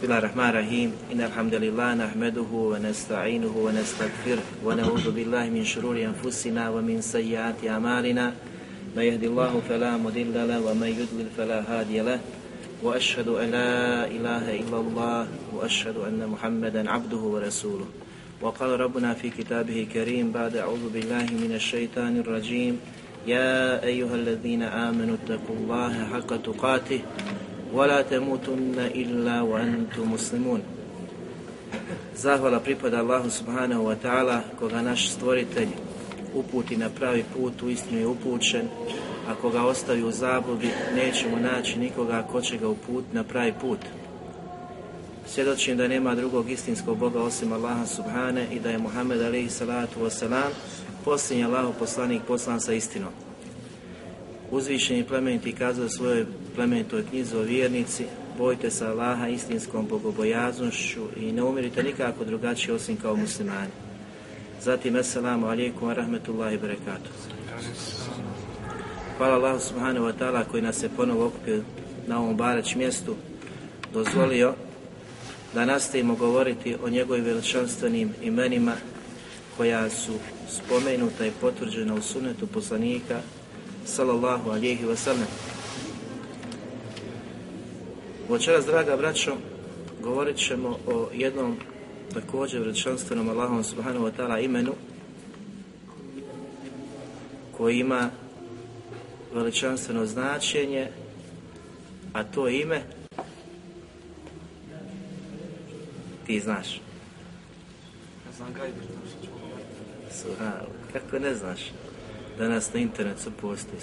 بسم الله الرحمن الرحيم إن الحمد لله نحمده ونستعينه ونستغفره ونعوذ بالله من شرور أنفسنا ومن سيئات أعمالنا من يهدي الله فلا مضل له ومن يضلل فلا هادي له وأشهد أن لا إله إلا الله وأشهد أن محمدا عبده ورسوله وقال ربنا في كتابه الكريم بعد أعوذ بالله من الشيطان الرجيم يا أيها الذين آمنوا اتقوا الله حق تقاته ولا تموتن إلا وأنتم مسلمون Zahvala pripada Allahu subhanahu wa ta'ala koga naš stvoritelj uputi na pravi put, u istinu je upućen, a koga ostavi u zabludi nećemo naći nikoga ko će ga uput na pravi put. Svjedočim da nema drugog istinskog Boga osim Allaha subhane i da je Muhammed alaihi salatu wasalam posljednji Allahu poslanik poslan sa istinom. Uzvišeni plemeniti kazao svojoj plemenitoj knjizi o vjernici, bojte se Allaha istinskom bogobojaznošću i ne umirite nikako drugačije osim kao muslimani. Zatim, assalamu alaikum wa rahmetullahi wa barakatuh. Hvala Allahu subhanahu wa ta'ala koji nas je ponovo okupio na ovom bareć mjestu, dozvolio da nastavimo govoriti o njegovim veličanstvenim imenima koja su spomenuta i potvrđena u sunetu poslanika sallallahu alihi wasallam. Večeras, draga braćo, govorit ćemo o jednom također veličanstvenom Allahom subhanahu wa ta'ala imenu koji ima veličanstveno značenje, a to ime ti znaš. Subhanallah, kako ne znaš? Danas na internetu postoji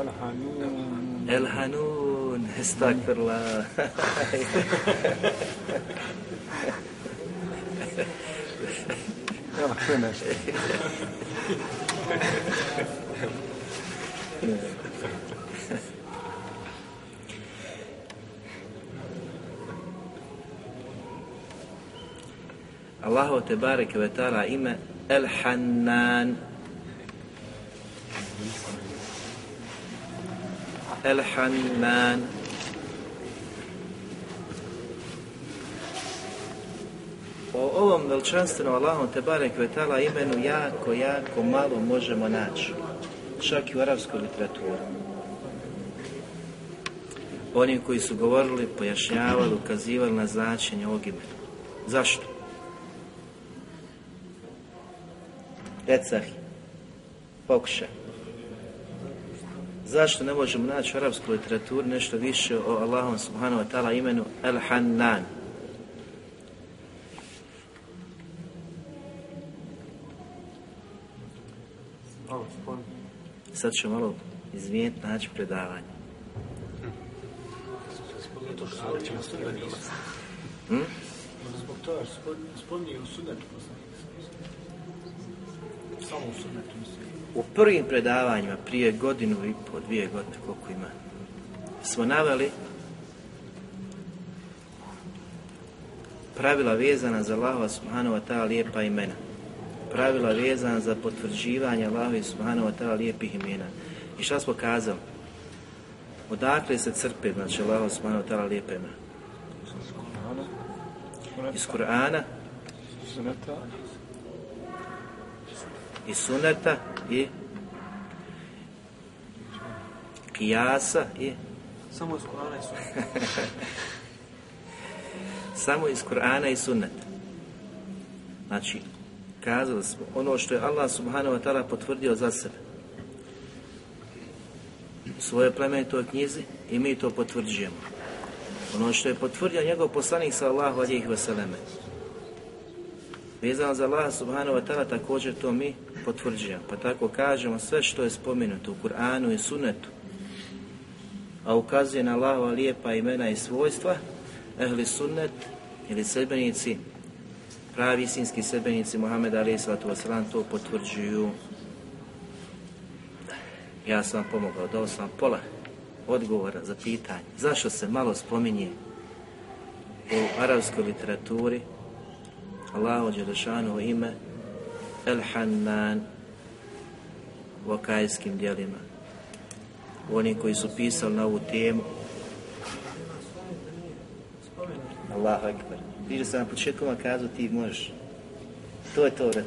الحنون. الحنون استغفر الله. الله تبارك وتعالى إما الحنان Hannan. O ovom veličanstvenom Allahom te barek ve ta'ala imenu jako, jako malo možemo naći. Čak i u arapskoj literaturi. Oni koji su govorili, pojašnjavali, ukazivali na značenje ovog imena. Zašto? Recahi. Pokušaj. Zašto ne možemo naći u arapskoj literaturi nešto više o Allahom subhanahu wa ta'ala imenu El Hannan? Malo spon. Sad ću malo izvijet naći predavanje. Hm? Možda zbog toga spominje u poslanika. Samo u mislim. U prvim predavanjima, prije godinu i po, dvije godine, koliko ima, smo naveli pravila vezana za Allahova subhanahu wa ta'ala lijepa imena. Pravila vezana za potvrđivanje Allahova subhanahu wa ta'ala lijepih imena. I šta smo kazali? Odakle se crpe, znači Allahova subhanahu wa ta'ala lijepa imena? Iz Kur'ana. I suneta i kijasa i Samo iz Kur'ana i sunneta. samo iz Kur'ana i sunneta. Znači, kazali smo, ono što je Allah subhanahu wa ta'ala potvrdio za sebe. u svojoj plemenitoj knjizi i mi to potvrđujemo. Ono što je potvrdio njegov poslanik sallahu alijih vseleme. Vezano za Allah subhanahu wa ta'ala također to mi potvrđujemo. Pa tako kažemo sve što je spomenuto u Kur'anu i Sunnetu, a ukazuje na Allahova lijepa imena i svojstva, ehli sunnet ili sedbenici, pravi istinski sedbenici Muhammeda alaih sallatu to potvrđuju. Ja sam vam pomogao, dao sam vam pola odgovora za pitanje. Zašto se malo spominje u arabskoj literaturi Allahu Đelešanu ime El Hannan u akajskim dijelima. Oni koji su pisali na ovu temu. Allahu Ekber. Vidio sam na početku vam kazao ti možeš. To je to vrat.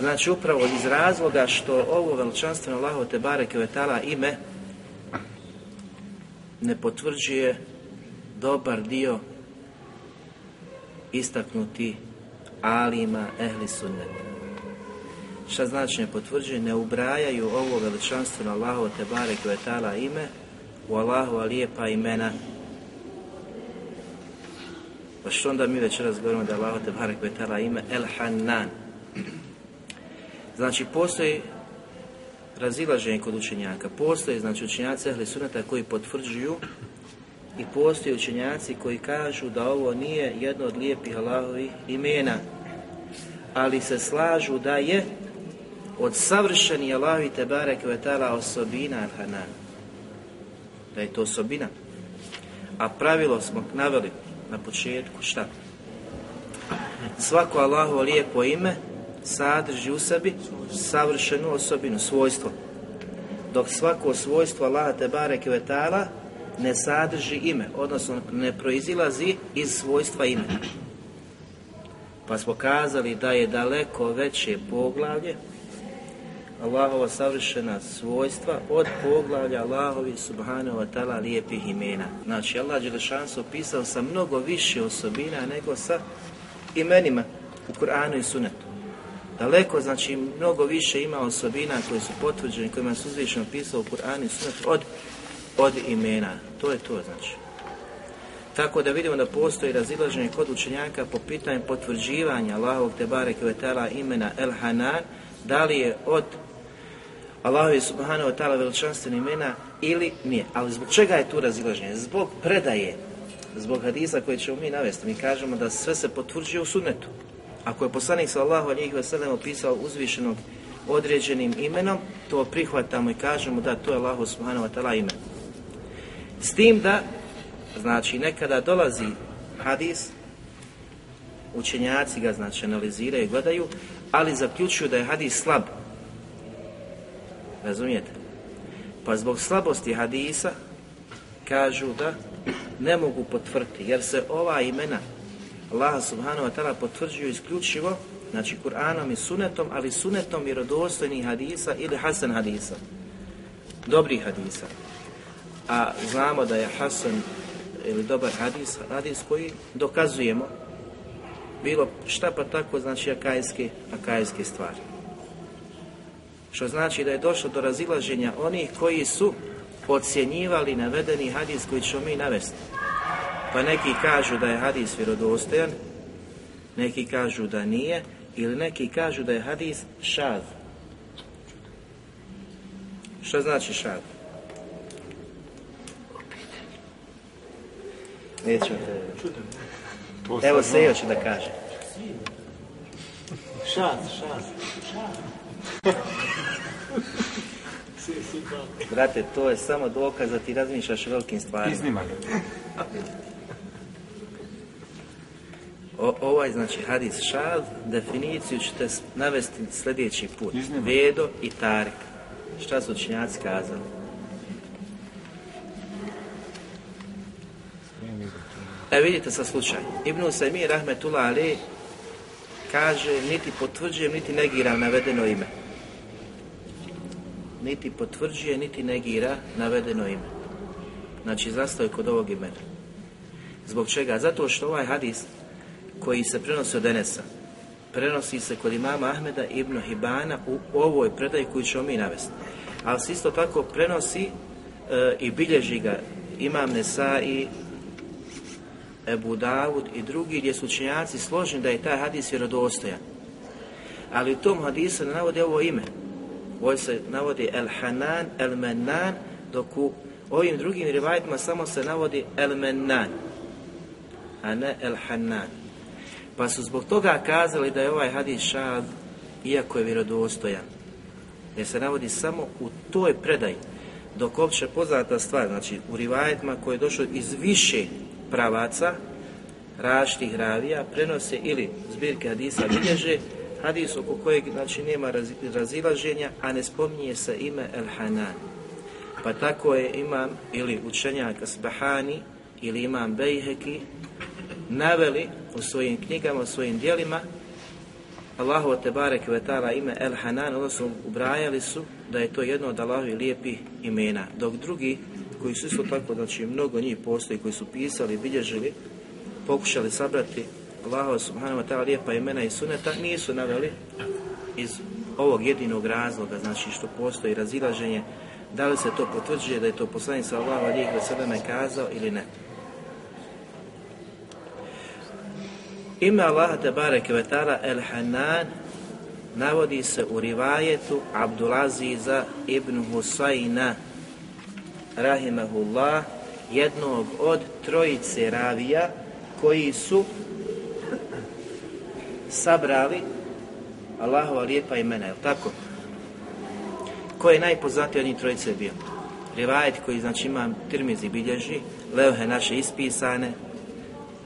Znači upravo iz razloga što ovo veličanstveno Allahu te bareke vetala ime ne potvrđuje dobar dio istaknuti alima ehli sunneta. Šta znači ne potvrđuje? Ne ubrajaju ovo veličanstveno Allahu te barek ime u Allahu lijepa imena. Pa što onda mi već razgovaramo da Allahu te barek ime El Hannan. Znači postoji razilaženje kod učenjaka. Postoje znači učenjaci ehli sunneta koji potvrđuju i postoje učenjaci koji kažu da ovo nije jedno od lijepih Allahovih imena, ali se slažu da je od savršeni Allahovi Tebare Kvetala osobina Al-Hanan. Da je to osobina. A pravilo smo naveli na početku šta? Svako Allahovo lijepo ime sadrži u sebi savršenu osobinu, svojstvo. Dok svako svojstvo Allaha Tebare Kvetala ne sadrži ime, odnosno ne proizilazi iz svojstva imena. Pa smo kazali da je daleko veće poglavlje Allahova savršena svojstva od poglavlja Allahovi subhanahu wa ta'ala lijepih imena. Znači Allah Đelešan se opisao sa mnogo više osobina nego sa imenima u Kur'anu i Sunetu. Daleko, znači, mnogo više ima osobina koje su potvrđene, kojima su uzvišeno pisao u Kur'anu i Sunetu od od imena. To je to znači. Tako da vidimo da postoji razilaženje kod učenjaka po pitanju potvrđivanja Allahovog Tebare Kvetala imena El Hanan, da li je od Allahovi Subhanahu wa ta'ala veličanstveni imena ili nije. Ali zbog čega je tu razilaženje? Zbog predaje, zbog hadisa koje ćemo mi navesti. Mi kažemo da sve se potvrđuje u sunnetu. Ako je poslanik sallahu alihi wasallam opisao uzvišenog određenim imenom, to prihvatamo i kažemo da to je Allahu Subhanahu wa ta'ala ime. S tim da, znači, nekada dolazi hadis, učenjaci ga, znači, analiziraju i gledaju, ali zaključuju da je hadis slab. Razumijete? Pa zbog slabosti hadisa kažu da ne mogu potvrditi, jer se ova imena Allah subhanahu wa ta'ala potvrđuju isključivo, znači Kur'anom i sunetom, ali sunetom vjerodostojnih hadisa ili hasan hadisa. Dobrih hadisa a znamo da je Hasan ili dobar hadis, hadis koji dokazujemo bilo šta pa tako znači akajske, akajske stvari. Što znači da je došlo do razilaženja onih koji su ocjenjivali navedeni hadis koji ćemo mi navesti. Pa neki kažu da je hadis vjerodostojan, neki kažu da nije, ili neki kažu da je hadis šad. Što znači šad? Neću te... Evo Sejo će da kaže. Šad, šad. Brate, to je samo dokaz da ti razmišljaš o velikim stvarima. Iznimak. O, ovaj, znači, hadis šad, definiciju ćete navesti sljedeći put. Vedo i Tarik. Šta su učinjaci kazali? E vidite sa slučaj. Ibn Usaymi rahmetullah ali kaže niti potvrđujem, niti negiram navedeno ime. Niti potvrđuje, niti negira navedeno ime. Znači zastao je kod ovog imena. Zbog čega? Zato što ovaj hadis koji se prenosi od Enesa, prenosi se kod imama Ahmeda ibn Hibana u ovoj predaji koju ćemo mi navesti. Ali se isto tako prenosi e, i bilježi ga Imam Nesai, Ebu Davud i drugi gdje su učenjaci složeni da je taj hadis vjerodostojan. Ali u tom hadisu ne navodi ovo ime. Ovdje se navodi El Hanan, El Menan, dok u ovim drugim rivajitima samo se navodi El Menan, a ne El Hanan. Pa su zbog toga kazali da je ovaj hadis šad, iako je vjerodostojan. Jer se navodi samo u toj predaji. Dok opće poznata stvar, znači u rivajetima koji je došao iz više pravaca, različitih ravija, prenose ili zbirke hadisa bilježe, hadis oko kojeg znači, nema raz, razilaženja, a ne spominje se ime El Hanan. Pa tako je imam ili učenjak Asbahani ili imam Bejheki naveli u svojim knjigama, u svojim dijelima Allahu te barek ve ta'ala ime El Hanan, odnosno ubrajali su da je to jedno od Allahovi lijepih imena. Dok drugi, koji su isto tako, znači mnogo njih postoji, koji su pisali, bilježili, pokušali sabrati Allahova subhanahu wa ta'ala lijepa imena i suneta, nisu naveli iz ovog jedinog razloga, znači što postoji razilaženje, da li se to potvrđuje da je to poslanica Allahova lijek ve selleme kazao ili ne. Ime Allaha te bareke El Hanan navodi se u rivajetu Abdulaziza ibn Husayna rahimahullah jednog od trojice ravija koji su sabrali Allahova lijepa imena, je tako? Ko je najpoznatiji od njih trojice bio? Rivajet koji znači ima Tirmizi bilježi, Leohe naše ispisane,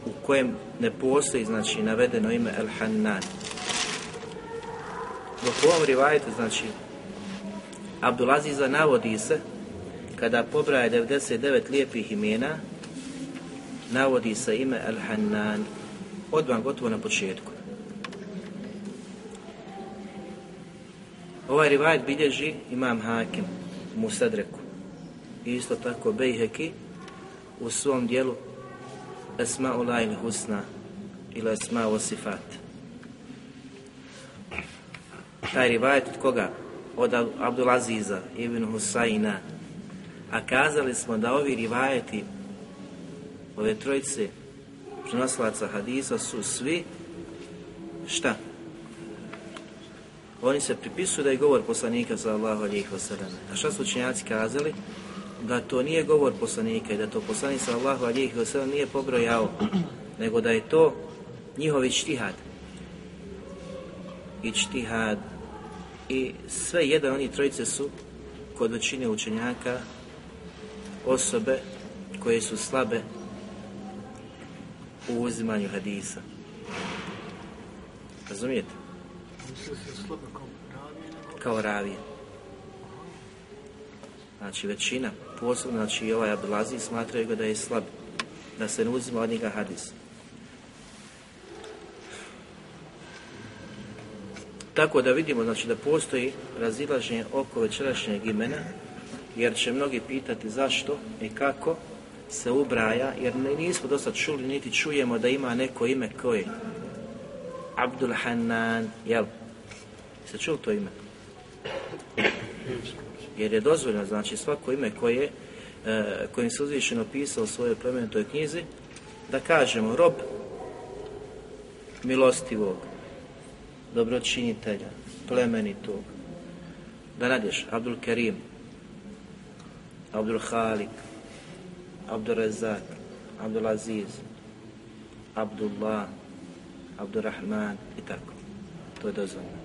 u kojem ne postoji znači navedeno ime El Hannan. Dok u ovom rivajetu znači Abdulaziza navodi se kada pobraje 99 lijepih imena navodi se ime El Hannan odmah gotovo na početku. Ovaj rivajet bilježi imam Hakim Musadreku. I isto tako Bejheki u svom dijelu Esma Ulajl Husna ili Esma Osifat. Taj rivajet od koga? Od Abdulaziza ibn Husayna. A kazali smo da ovi rivajeti ove trojice prenoslaca hadisa su svi šta? Oni se pripisuju da je govor poslanika za Allahu alijih. A šta su učenjaci kazali? Da to nije govor poslanika i da to poslanik sa Allahu alijih nije pobrojao, nego da je to njihov ičtihad. Ičtihad. I sve jedan oni trojice su kod većine učenjaka osobe koje su slabe u uzimanju hadisa. Razumijete? Kao ravije. Znači većina, posebno znači i ovaj Abdulaziz smatraju ga da je slab, da se ne uzima od njega hadis. Tako da vidimo znači da postoji razilaženje oko večerašnjeg imena, jer će mnogi pitati zašto i kako se ubraja, jer nismo dosta čuli niti čujemo da ima neko ime koje Abdul Hanan, jel? Se čuli to ime? Jer je dozvoljeno, znači svako ime koje, e, kojim se uzvišeno pisao u svojoj plemenitoj knjizi, da kažemo rob milostivog, dobročinitelja, plemenitog, da nađeš Abdul Kerim, Abdul Halik, Abdul Rezak, Abdul Aziz, Abdullah, Abdurrahman i tako. To je dozvoljeno.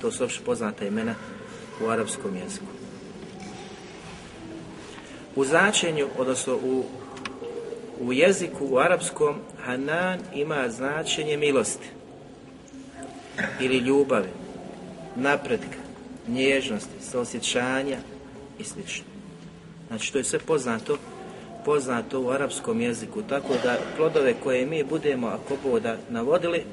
To su opšte poznata imena u arapskom jeziku. U značenju, odnosno u, u jeziku, u arapskom, Hanan ima značenje milosti ili ljubavi, napretka, nježnosti, saosjećanja i sl. Znači, to je sve poznato poznato u arapskom jeziku, tako da plodove koje mi budemo, ako boda, navodili,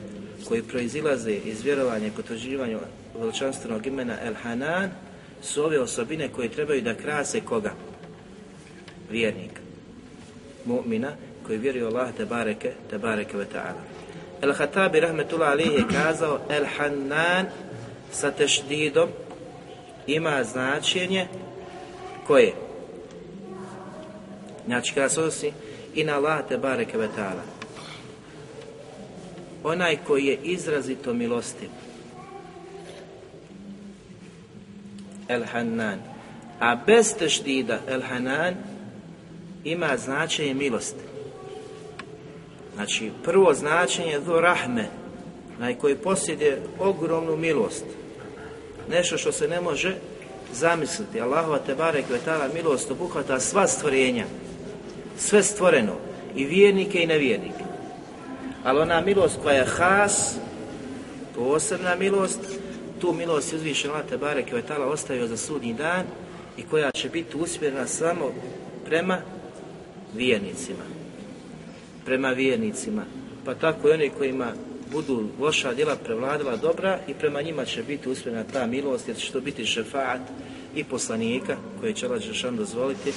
koji proizilaze iz vjerovanja i potvrđivanja veličanstvenog imena El Hanan, su ove osobine koje trebaju da krase koga? Vjernika. Mu'mina koji vjeruje Allah te bareke, te bareke ve ta'ala. El Hatabi rahmetullah alihi je kazao El Hanan sa tešdidom ima značenje koje? Znači kada se odnosi i na Allah te bareke ve ta'ala. Onaj koji je izrazito milostiv. El Hanan. A bez teštida El Hanan ima značenje milosti. Znači, prvo značenje je do rahme, onaj koji posjeduje ogromnu milost. Nešto što se ne može zamisliti. Allahova te barek vetala milost obuhvata sva stvorenja, sve stvoreno, i vjernike i nevjernike. Ali ona milost koja je has, posebna milost, tu milost je uzvišen te barek vetala ostavio za sudnji dan i koja će biti usmjerena samo prema vjernicima. Prema vjernicima. Pa tako i oni kojima budu loša djela prevladala dobra i prema njima će biti usmjerena ta milost jer će to biti šefaat i poslanika koje će Allah Žešan dozvoliti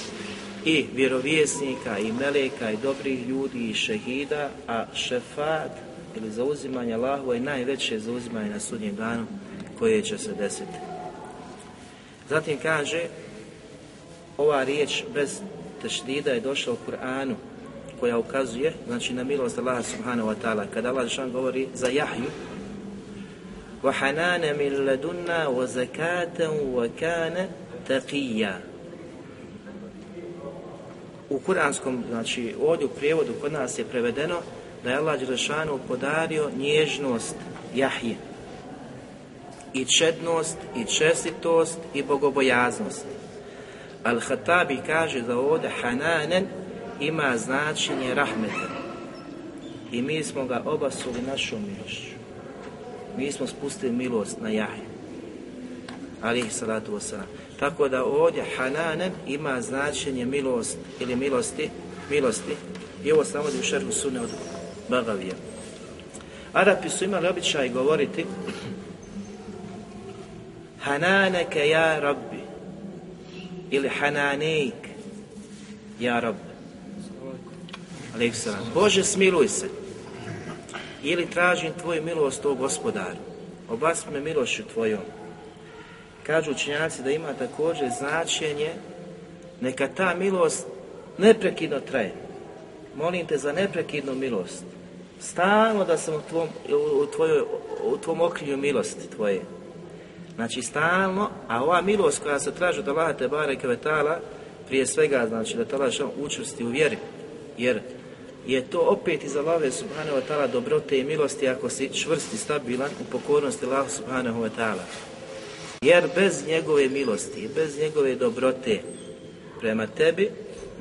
i vjerovjesnika i meleka i dobrih ljudi i šehida, a šefaat ili zauzimanje Allahu je najveće zauzimanje na sudnjem danu koje će se desiti. Zatim kaže ova riječ bez tešdida je došla u Kur'anu koja ukazuje znači na milost Allaha subhanahu wa ta'ala kada Allah Žešan govori za Jahju وحنانا من لدنا وزكاة وكان تقيا u kuranskom, znači ovdje u prijevodu kod nas je prevedeno da je Allah Đelešanu podario nježnost Jahje i čednost i čestitost i bogobojaznost. Al-Hatabi kaže da ovdje Hananen ima značenje rahmeta i mi smo ga obasuli našom milošću. Mi smo spustili milost na Jahje. Alihi salatu wasalam. Tako da ovdje Hananen ima značenje milost ili milosti, milosti. I ovo samo u šerhu sune od Bagavija. Arapi su imali običaj govoriti Hananeke ja rabbi ili Hananejk ja rabbi. Salam. Bože smiluj se. Ili tražim tvoju milost o gospodaru. Obasmi me milošću tvojom. Kažu učenjaci da ima također značenje neka ta milost neprekidno traje. Molim te za neprekidnu milost. Stalno da sam u tvom, u tvojoj, u tvom okrilju milosti tvoje. Znači stalno, a ova milost koja se traži od Allaha te bareke prije svega znači da te Allah učvrsti u vjeri. Jer je to opet iz Allahove subhanahu wa ta'ala dobrote i milosti ako si čvrst i stabilan u pokornosti Allahu subhanahu wa ta'ala. Jer bez njegove milosti bez njegove dobrote prema tebi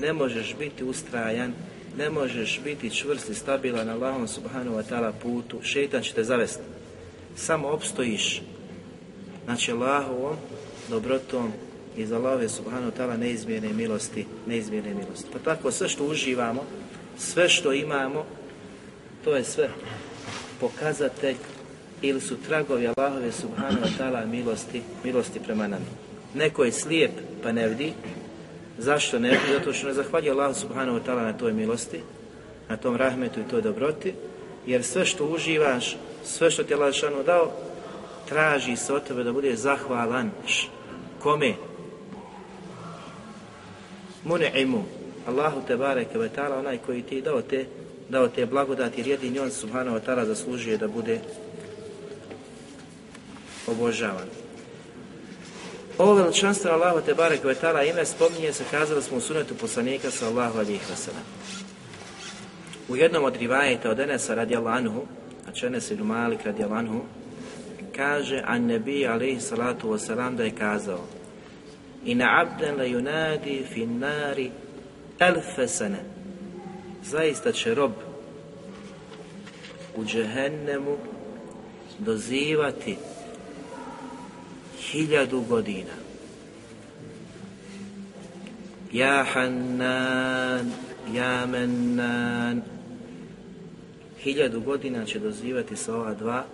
ne možeš biti ustrajan, ne možeš biti čvrst i stabilan Allahom subhanahu wa ta'ala putu, šeitan će te zavesti. Samo opstojiš, znači Allahovom dobrotom iz Allahove subhanahu wa ta'ala neizmjerne milosti, neizmjerne milosti. Pa tako sve što uživamo, sve što imamo, to je sve pokazatelj ili su tragovi Allahove subhanahu wa ta'ala milosti, milosti prema nama. Neko je slijep pa ne vidi. Zašto ne vidi? Zato što ne zahvalja Allah subhanahu wa ta'ala na toj milosti, na tom rahmetu i toj dobroti, jer sve što uživaš, sve što ti je Allah dao, traži se od tebe da bude zahvalan. Kome? Muni'imu. Allahu te bareke ve ta'ala, onaj koji ti dao te, dao te blagodati, jer jedini on subhanahu wa ta'ala zaslužuje da bude obožavan. Ovo veličanstvo Allahu te barek ve ta'ala ime spominje se, kazali smo u sunetu poslanika sallahu alihi wasallam. U jednom od rivajeta od Enesa radijallahu anhu, znači Enes ibn Malik radijallahu anhu, kaže an nebi alaihi salatu wasalam da je kazao Ina abden la yunadi fi nari elfe sene. Zaista će rob u džehennemu dozivati hiljadu godina. Ja Hannan, ja Mennan. Hiljadu godina će dozivati sa ova dva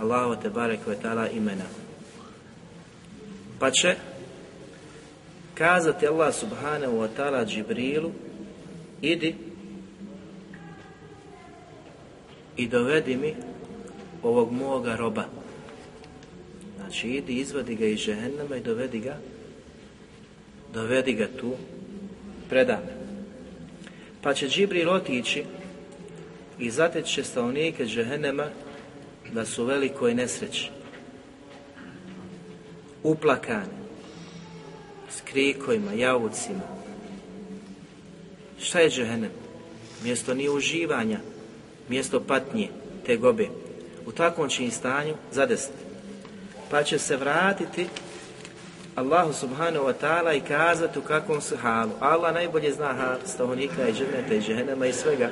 Allahu te barek ve ta'ala imena. Pa će kazati Allah subhanahu wa ta'ala Džibrilu idi i dovedi mi ovog moga roba Znači idi, izvadi ga iz žehennama i dovedi ga, dovedi ga tu, predame. Pa će Džibril otići i zateće stanovnike žehennema da su velikoj nesreći. Uplakani, s krikovima, javucima. Šta je džehennem? Mjesto nije uživanja, mjesto patnje, te gobe. U takvom će im stanju zadesiti. Pa će se vratiti Allahu subhanahu wa ta'ala i kazati u kakvom su halu. Allah najbolje zna hal stanovnika i dženeta i džehennema i svega.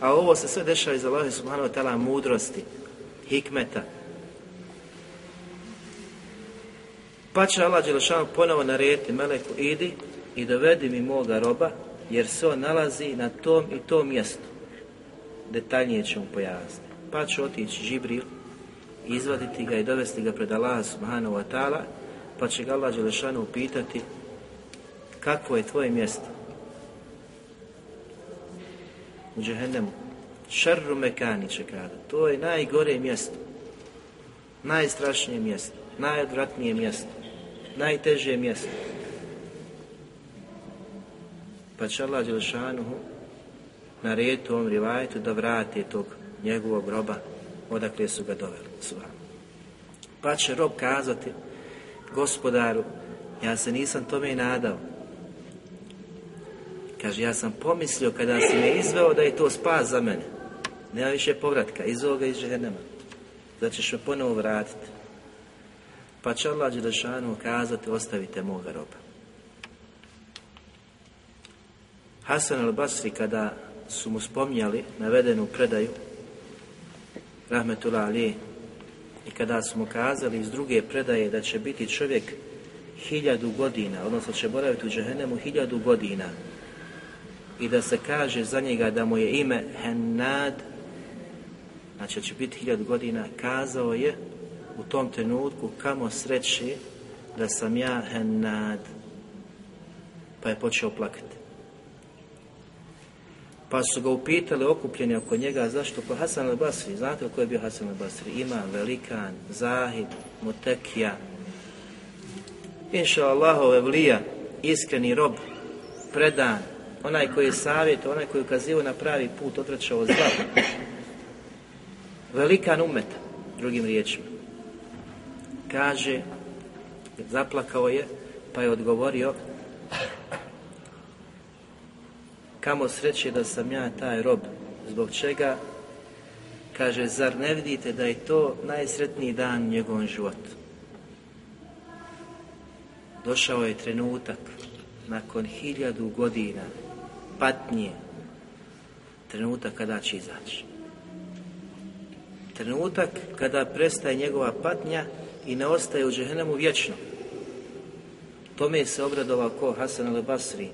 A ovo se sve dešava iz Allaha subhanahu wa ta'ala mudrosti, hikmeta. Pa će Allah Đelešanu ponovo narediti Meleku, idi i dovedi mi moga roba, jer se on nalazi na tom i tom mjestu. Detaljnije će mu pojasniti. Pa će otići Žibril, izvaditi ga i dovesti ga pred Allaha subhanahu wa ta'ala, pa će ga Allah Đelešanu upitati kakvo je tvoje mjesto? U džehennemu. Šarru mekani će kada. To je najgore mjesto. Najstrašnije mjesto. Najodvratnije mjesto. Najteže mjesto. Pa će Allah Đelešanuhu narediti u ovom rivajetu da vrati tog njegovog roba odakle su ga doveli. Pa će rob kazati gospodaru, ja se nisam tome i nadao. Kaže, ja sam pomislio kada si me izveo da je to spas za mene. Nema više povratka, iz ovoga iz žehennema. Da ćeš me ponovo vratiti. Pa će Allah Đelešanu kazati, ostavite moga roba. Hasan al-Basri kada su mu spominjali navedenu predaju Rahmetullah Ali i kada su mu kazali iz druge predaje da će biti čovjek hiljadu godina, odnosno će boraviti u džehennemu hiljadu godina i da se kaže za njega da mu je ime Hennad, znači će biti hiljadu godina, kazao je u tom trenutku kamo sreće da sam ja Hennad, pa je počeo plakati. Pa su ga upitali okupljeni oko njega zašto pa Hasan al-Basri, znate ko je bio Hasan al-Basri? Ima velikan, zahid, mutekija, inša Allahove evlija, iskreni rob, predan, onaj koji je savjet, onaj koji je na pravi put, otračao zla. Velikan umeta, drugim riječima. Kaže, zaplakao je, pa je odgovorio, kamo sreće da sam ja taj rob, zbog čega, kaže, zar ne vidite da je to najsretniji dan njegovom životu? Došao je trenutak, nakon hiljadu godina, patnje, trenutak kada će izaći. Trenutak kada prestaje njegova patnja i ne ostaje u džehennemu vječno. Tome se obradovao ko Hasan al-Basri,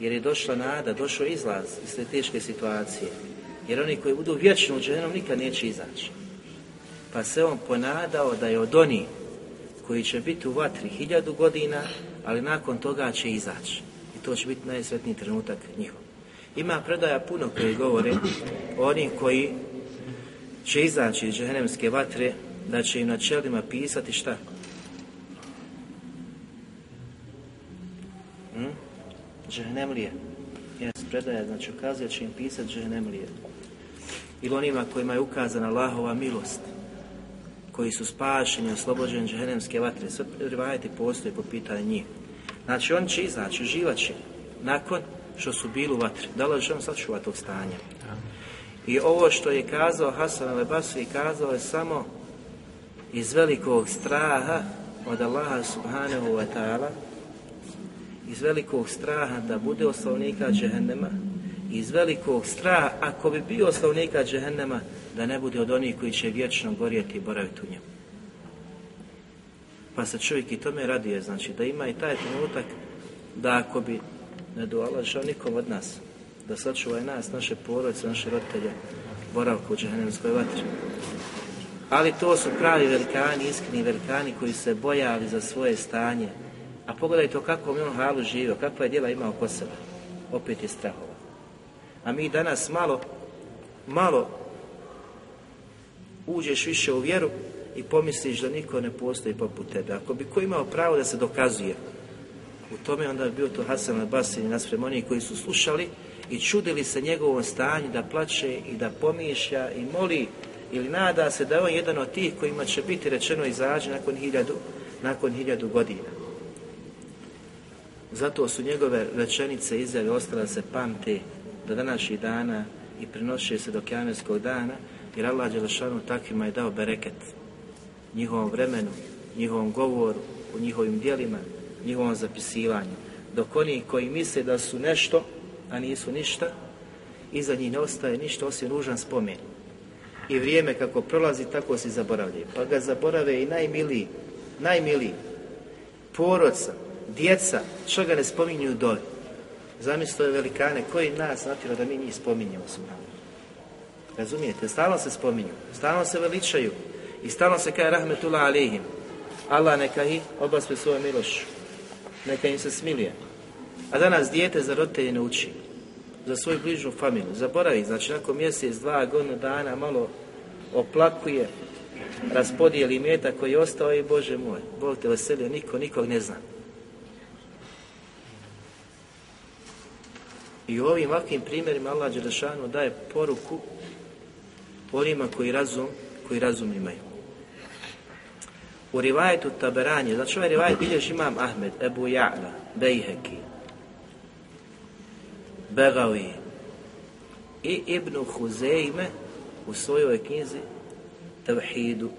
jer je došla nada, došao izlaz iz te teške situacije. Jer oni koji budu vječno u džehennemu nikad neće izaći. Pa se on ponadao da je od onih koji će biti u vatri hiljadu godina, ali nakon toga će izaći. I to će biti najsretniji trenutak njihov. Ima predaja puno koji govore o onim koji će izaći iz džehennemske vatre, da će im na čelima pisati šta? Džehennemlije. Jes, predaja, znači ukazuje će im pisati džehennemlije. Ili onima kojima je ukazana Allahova milost, koji su spašeni, oslobođeni džehennemske vatre. Sve rivajeti postoje po pitanju njih. Znači, on će izaći, uživat će nakon što su bili u vatri. Da li želim sačuva tog stanja? I ovo što je kazao Hasan al-Basri, kazao je samo iz velikog straha od Allaha subhanahu wa ta'ala, iz velikog straha da bude oslovnika džehennema, iz velikog straha, ako bi bio oslovnika džehennema, da ne bude od onih koji će vječno gorjeti i boraviti u njemu. Pa se čovjek i tome raduje, znači da ima i taj trenutak da ako bi ne doala žao nikom od nas, da sačuva nas, naše porodice, naše roditelje, boravku u džehennemskoj vatri. Ali to su pravi velikani, iskreni velikani koji se bojali za svoje stanje. A pogledajte o kakvom je on halu živio, kakva je djela imao oko sebe. Opet je strahova. A mi danas malo, malo uđeš više u vjeru i pomisliš da niko ne postoji poput tebe. Ako bi ko imao pravo da se dokazuje u tome, onda bi bio to Hasan al-Basri naspram onih koji su slušali i čudili se njegovom stanju da plaće i da pomišlja i moli ili nada se da je on jedan od tih kojima će biti rečeno izađe nakon hiljadu, nakon hiljadu godina. Zato su njegove rečenice izjave ostale se pamte do današnjih dana i prenoše se do kjaneskog dana, jer Allah Đelešanu takvima je dao bereket njihovom vremenu, njihovom govoru, u njihovim dijelima, njihovom zapisivanju. Dok oni koji misle da su nešto, a nisu ništa, iza njih ne ostaje ništa osim ružan spomen. I vrijeme kako prolazi, tako se zaboravljaju. Pa ga zaborave i najmiliji, najmiliji, porodca, djeca, što ga ne spominju doj. Zamislite ove velikane, koji nas natjera da mi njih spominjemo su Razumijete? Stalno se spominju, stalno se veličaju i stalno se kaže rahmetullah alihim. Allah neka ih obaspe svoju milošću, neka im se smilije. A danas dijete za roditelje ne uči, za svoju bližnu familiju, zaboravi, znači nakon mjesec, dva, godinu dana malo oplakuje, raspodijeli mjeta koji je ostao i Bože moj, Bog te veselio, niko nikog ne zna. I u ovim ovakvim primjerima Allah Đelešanu daje poruku onima koji razum, koji razum imaju. U rivajetu Taberanje, znači ovaj rivajet bilješ imam Ahmed, Ebu Ja'la, Bejheki, Begavi i Ibnu Huzeyme u svojoj knjizi Tavhidu.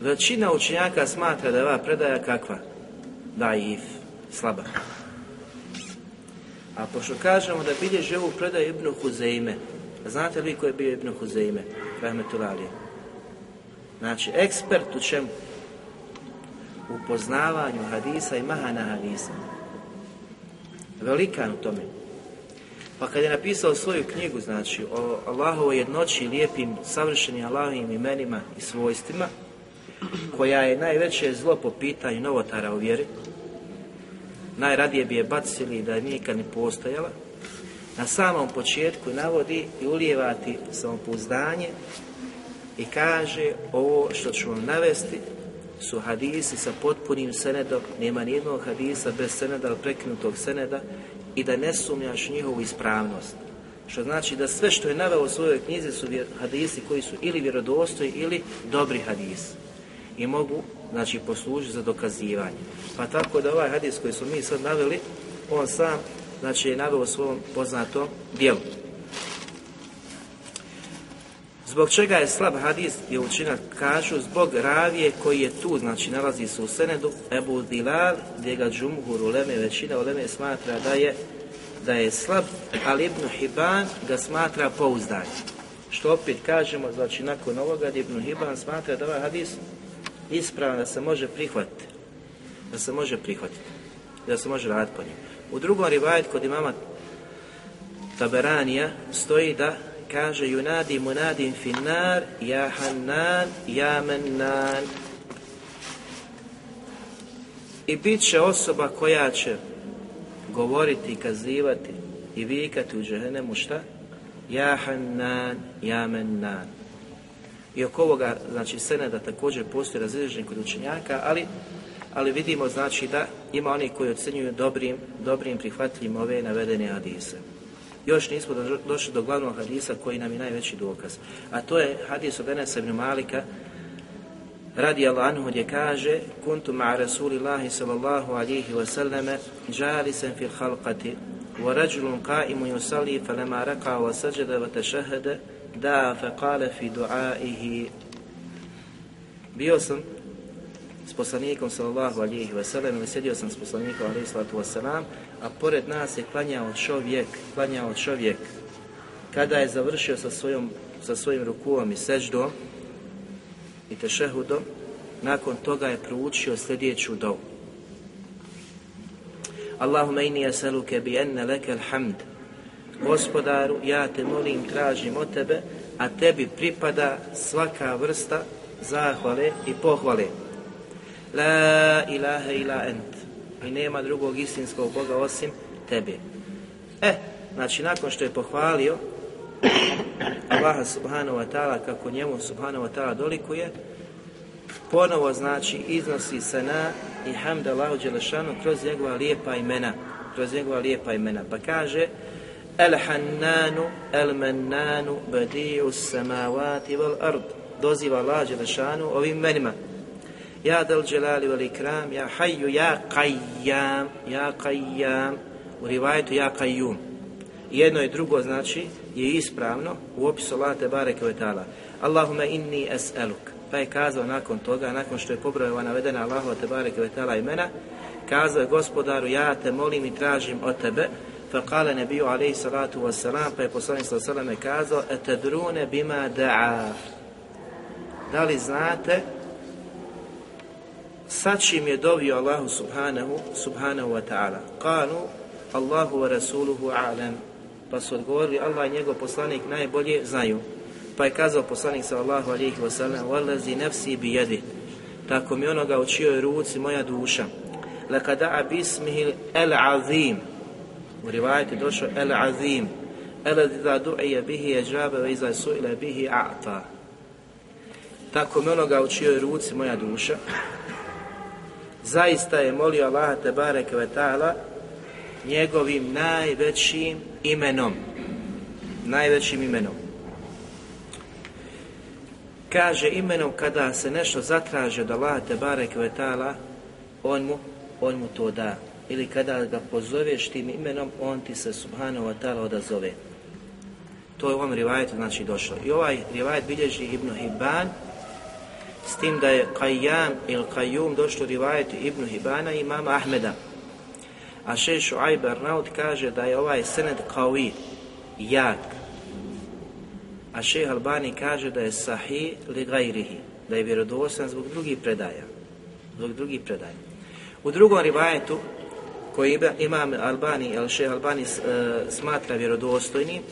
Većina učenjaka smatra da je ova predaja kakva? Daif, slaba. A pošto kažemo da bilježi ovu predaju Ibnu Huzeyme, znate li ko je bio Ibnu Huzeyme? Rahmetulali. Znači, ekspert u čemu? U poznavanju hadisa i mahana hadisa. Velikan u tome. Pa kad je napisao svoju knjigu, znači, o Allahovoj jednoći, lijepim, savršenim Allahovim imenima i svojstvima, koja je najveće zlo po pitanju novotara u vjeri, najradije bi je bacili da je nikad ne postojala, na samom početku navodi i ulijevati samopouzdanje i kaže ovo što ću vam navesti su hadisi sa potpunim senedom, nema nijednog hadisa bez seneda, ali prekinutog seneda i da ne sumnjaš njihovu ispravnost. Što znači da sve što je naveo u svojoj knjizi su hadisi koji su ili vjerodostojni ili dobri hadisi i mogu znači poslužiti za dokazivanje. Pa tako da ovaj hadis koji smo mi sad naveli, on sam znači je naveo u svom poznatom dijelu. Zbog čega je slab hadis, je učina kažu, zbog ravije koji je tu, znači nalazi se u Senedu, Ebu Dilal, gdje ga džumhur uleme, većina uleme smatra da je da je slab, ali Ibn Hibban ga smatra pouzdanjem. Što opet kažemo, znači nakon ovoga Ibn Hibban smatra da ovaj hadis ispravan da se može prihvatiti. Da se može prihvatiti. Da se može raditi po njemu. U drugom rivajet kod imama Taberanija stoji da kaže Junadi munadim finnar ja hannan ja mennan i bit će osoba koja će govoriti, kazivati i vikati u džehennemu šta? Ja hannan, ja mennan. I oko ovoga, znači, seneda također postoji razređen kod učenjaka, ali, ali vidimo, znači, da ima oni koji ocenjuju dobrim, dobrim prihvatljivim ove navedene hadise. Još nismo došli do glavnog hadisa koji nam je najveći dokaz. A to je hadis od Enesa ibn Malika, radi Allah gdje kaže kuntu ma rasulillahi sallallahu alihi wasallame jalisan fil halqati wa rajulun qa'imu yusalli falama raka wa sajada wa tashahada da fe kale fi duaihi bio sam s poslanikom sallallahu alihi wasallam ili sjedio sam s poslanikom alihi sallatu a pored nas je klanjao čovjek klanjao čovjek. Kada je završio sa, svojom, sa svojim rukuom i seždom i tešehudom nakon toga je proučio sljedeću dovu. Allahumma inni asaluke bi enne leke alhamd Gospodaru, ja te molim, tražim od tebe, a tebi pripada svaka vrsta zahvale i pohvale. La ilaha ila ent. I nema drugog istinskog Boga osim tebe. E, znači nakon što je pohvalio Allaha subhanahu wa ta'ala kako njemu subhanahu wa ta'ala dolikuje, ponovo znači iznosi sana i hamd Allahu Đelešanu kroz njegova lijepa imena, kroz njegova lijepa imena. Pa kaže El Hannanu, El Mannanu, Badi'u samavati wal ard. Doziva Allah Đelešanu ovim imenima. Ja del Đelali wal Ikram, Ja Hayyu, Ja Qayyam, Ja Qayyam, u rivajetu Ja Qayyum. Jedno i drugo znači je ispravno u opisu Allah te bareke ve ta'ala. Allahumma inni es'aluk. Pa je kazao nakon toga, nakon što je pobrojeva navedena Allahova te bareke ve ta'ala imena, kazao je gospodaru, ja te molim i tražim od tebe, fa kale nebiju alaihi salatu wassalam, pa je poslanik sallam kazao, etedrune bima da'a. Da li znate sa čim je dovio Allahu subhanahu, subhanahu wa ta'ala? Kanu, Allahu wa rasuluhu a'lam. Pa su odgovorili, Allah i njegov poslanik najbolje znaju. Pa je kazao poslanik sallallahu alaihi wa sallam, Wallazi nefsi bi jedi. Tako mi onoga u čijoj ruci moja duša. Lekada bismihi el azim. U rivajetu došao el azim. El da du'ije bihi je džabe iza su'ile bihi a'ta. Tako mi onoga u čijoj ruci moja duša. Zaista je molio Allaha te bareke njegovim najvećim imenom. Najvećim imenom. Kaže imenom kada se nešto zatraži od Allaha te bareke on mu, on mu to da. Ili kada ga pozoveš tim imenom, on ti se subhanahu wa ta'ala odazove. To je u ovom rivajetu znači došlo. I ovaj rivajet bilježi Ibn Hibban, s tim da je Qayyam ili Qayyum došlo rivajetu Ibn Hibana i imama Ahmeda. A še Šuajb Arnaud kaže da je ovaj sened qawi, jak. A šeh Albani kaže da je sahih li gajrihi, da je vjerodostan zbog drugih predaja. Zbog drugih predaja. U drugom rivajetu, koji imam Albani, ili šeh Albani uh, smatra vjerodostojnim,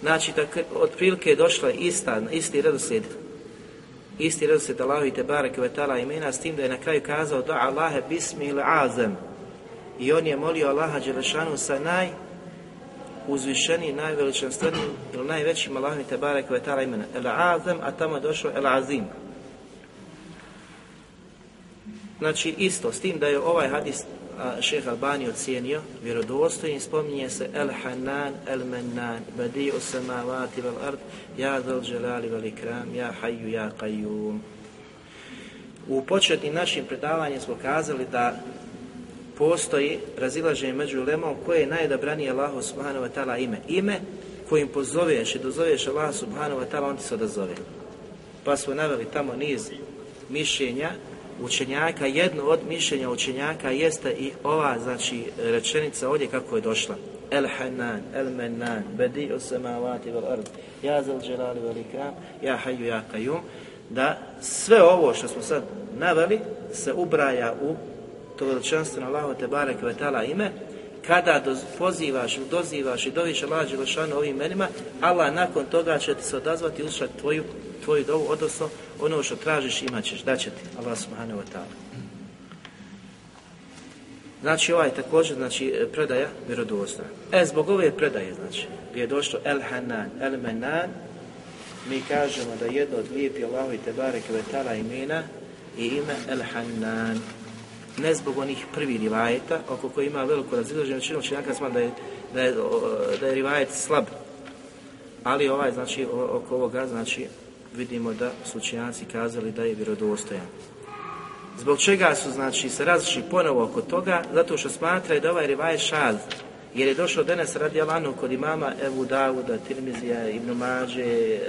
znači da otprilike je došla ista, isti redoslijed isti redoslijed Allahu i Tebareke ve ta'ala imena s tim da je na kraju kazao da Allahe bismil azem i on je molio Allaha Đelešanu sa naj uzvišeniji, najveličanstvenijim ili najvećim Allahom i Tebareke ve ta'ala imena. El azem, a tamo je došlo El azim Znači isto, s tim da je ovaj hadis šeh Albani ocijenio, vjerodostojnim spominje se El Hanan, El Mennan, Badi'u samavati vel ard, Ja zal dželali vel ikram, Ja hayyu, Ja qayyum. U početnim našim predavanjem smo kazali da postoji razilaženje među lemom koje je najdabranije Allahu subhanahu wa ta'ala ime. Ime kojim pozoveš i dozoveš Allah subhanahu wa ta'ala, on ti se odazove. Pa smo naveli tamo niz mišljenja učenjaka, jedno od mišljenja učenjaka jeste i ova, znači, rečenica ovdje kako je došla. El Hanan, El Mennan, Bedi samavati vel ard, Ja zal dželali vel ikram, Ja hayyu ja qayyum, da sve ovo što smo sad naveli se ubraja u to veličanstveno Allahu te barek ve ta'ala ime, kada doz, pozivaš, dozivaš i doviš Allah Đelešanu ovim imenima, Allah nakon toga će ti se odazvati i tvoju, tvoju dovu, odnosno ono što tražiš imat ćeš, da će ti Allah subhanahu wa ta'ala. Znači ovaj također, znači predaja vjerodostojna. E, zbog ove predaje, znači, gdje je došlo El Hanan, El Menan, mi kažemo da jedno od lijepi Allahu i Tebarek ve ta'ala imena i ime El Hanan ne zbog onih prvi rivajeta, oko koji ima veliko razilaženje, većinom činjaka smatram da je, da je, da je rivajet slab. Ali ovaj, znači, oko ovoga, znači, vidimo da su učenjaci kazali da je vjerodostojan. Zbog čega su, znači, se različili ponovo oko toga? Zato što smatraju da ovaj rivajet šad, jer je došao danas radi Alanu kod imama Ebu Davuda, Tirmizija, Ibn Mađe, e,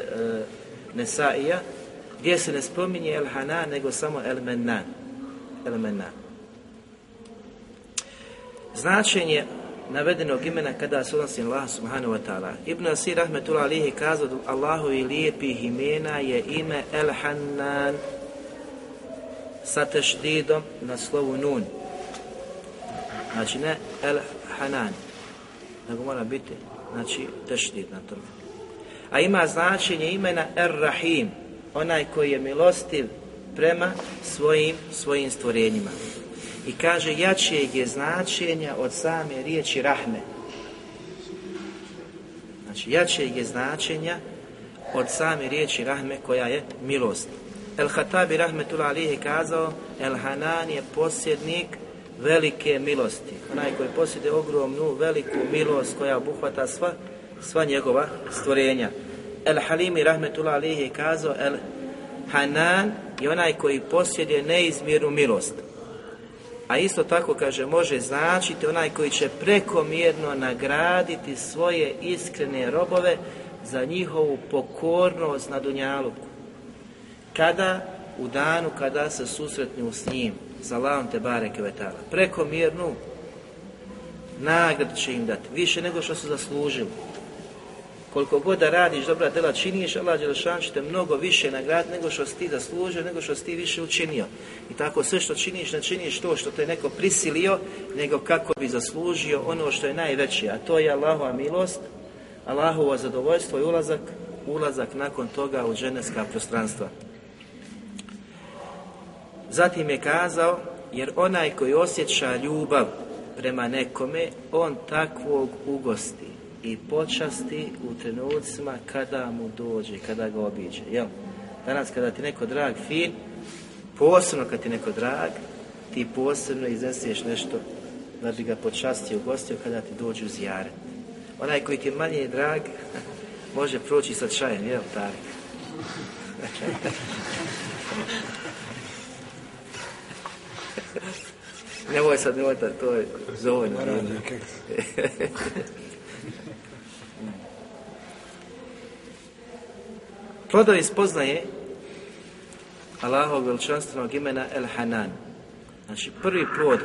Nesaija, gdje se ne spominje El Hanan, nego samo El Mennan. El Mennan. Značenje navedenog imena kada se odnosi Allah subhanahu wa ta'ala. Ibn Asir rahmetullah alihi kazao da Allahovi lijepih imena je ime El Hannan sa teštidom na slovu nun. Znači ne El Hanan, nego mora biti znači teštid na tome. A ima značenje imena Er Rahim, onaj koji je milostiv prema svojim svojim stvorenjima. I kaže, jačijeg je značenja od same riječi rahme. Znači, jačeg je značenja od same riječi rahme koja je milost. El Hatabi rahmetullah alihi kazao, El Hanan je posjednik velike milosti. Onaj koji posjeduje ogromnu, veliku milost koja obuhvata sva, sva njegova stvorenja. El Halimi rahmetullah je kazao, El Hanan je onaj koji posjeduje neizmjernu milost. A isto tako, kaže, može značiti onaj koji će prekomjerno nagraditi svoje iskrene robove za njihovu pokornost na Dunjaluku. Kada? U danu kada se susretnu s njim, za Allahom te bareke vetala. Prekomjernu nagradu će im dati, više nego što su zaslužili. Koliko god da radiš dobra dela činiš, Allah Đelešan će te mnogo više nagraditi nego što si ti zaslužio, nego što si ti više učinio. I tako sve što činiš, ne činiš to što te neko prisilio, nego kako bi zaslužio ono što je najveće, a to je Allahova milost, Allahovo zadovoljstvo i ulazak, ulazak nakon toga u dženevska prostranstva. Zatim je kazao, jer onaj koji osjeća ljubav prema nekome, on takvog ugosti i počasti u trenucima kada mu dođe, kada ga obiđe. Jel? Danas kada ti neko drag, fin, posebno kad ti neko drag, ti posebno izneseš nešto da bi ga počastio, ugostio kada ti dođu zjare. Onaj koji ti je manje drag, može proći sa čajem, jel, Tarik? Nemoj sad, nemoj to je dovoljno. Plodovi spoznaje Allahovog veličanstvenog imena El Hanan. Znači, prvi plod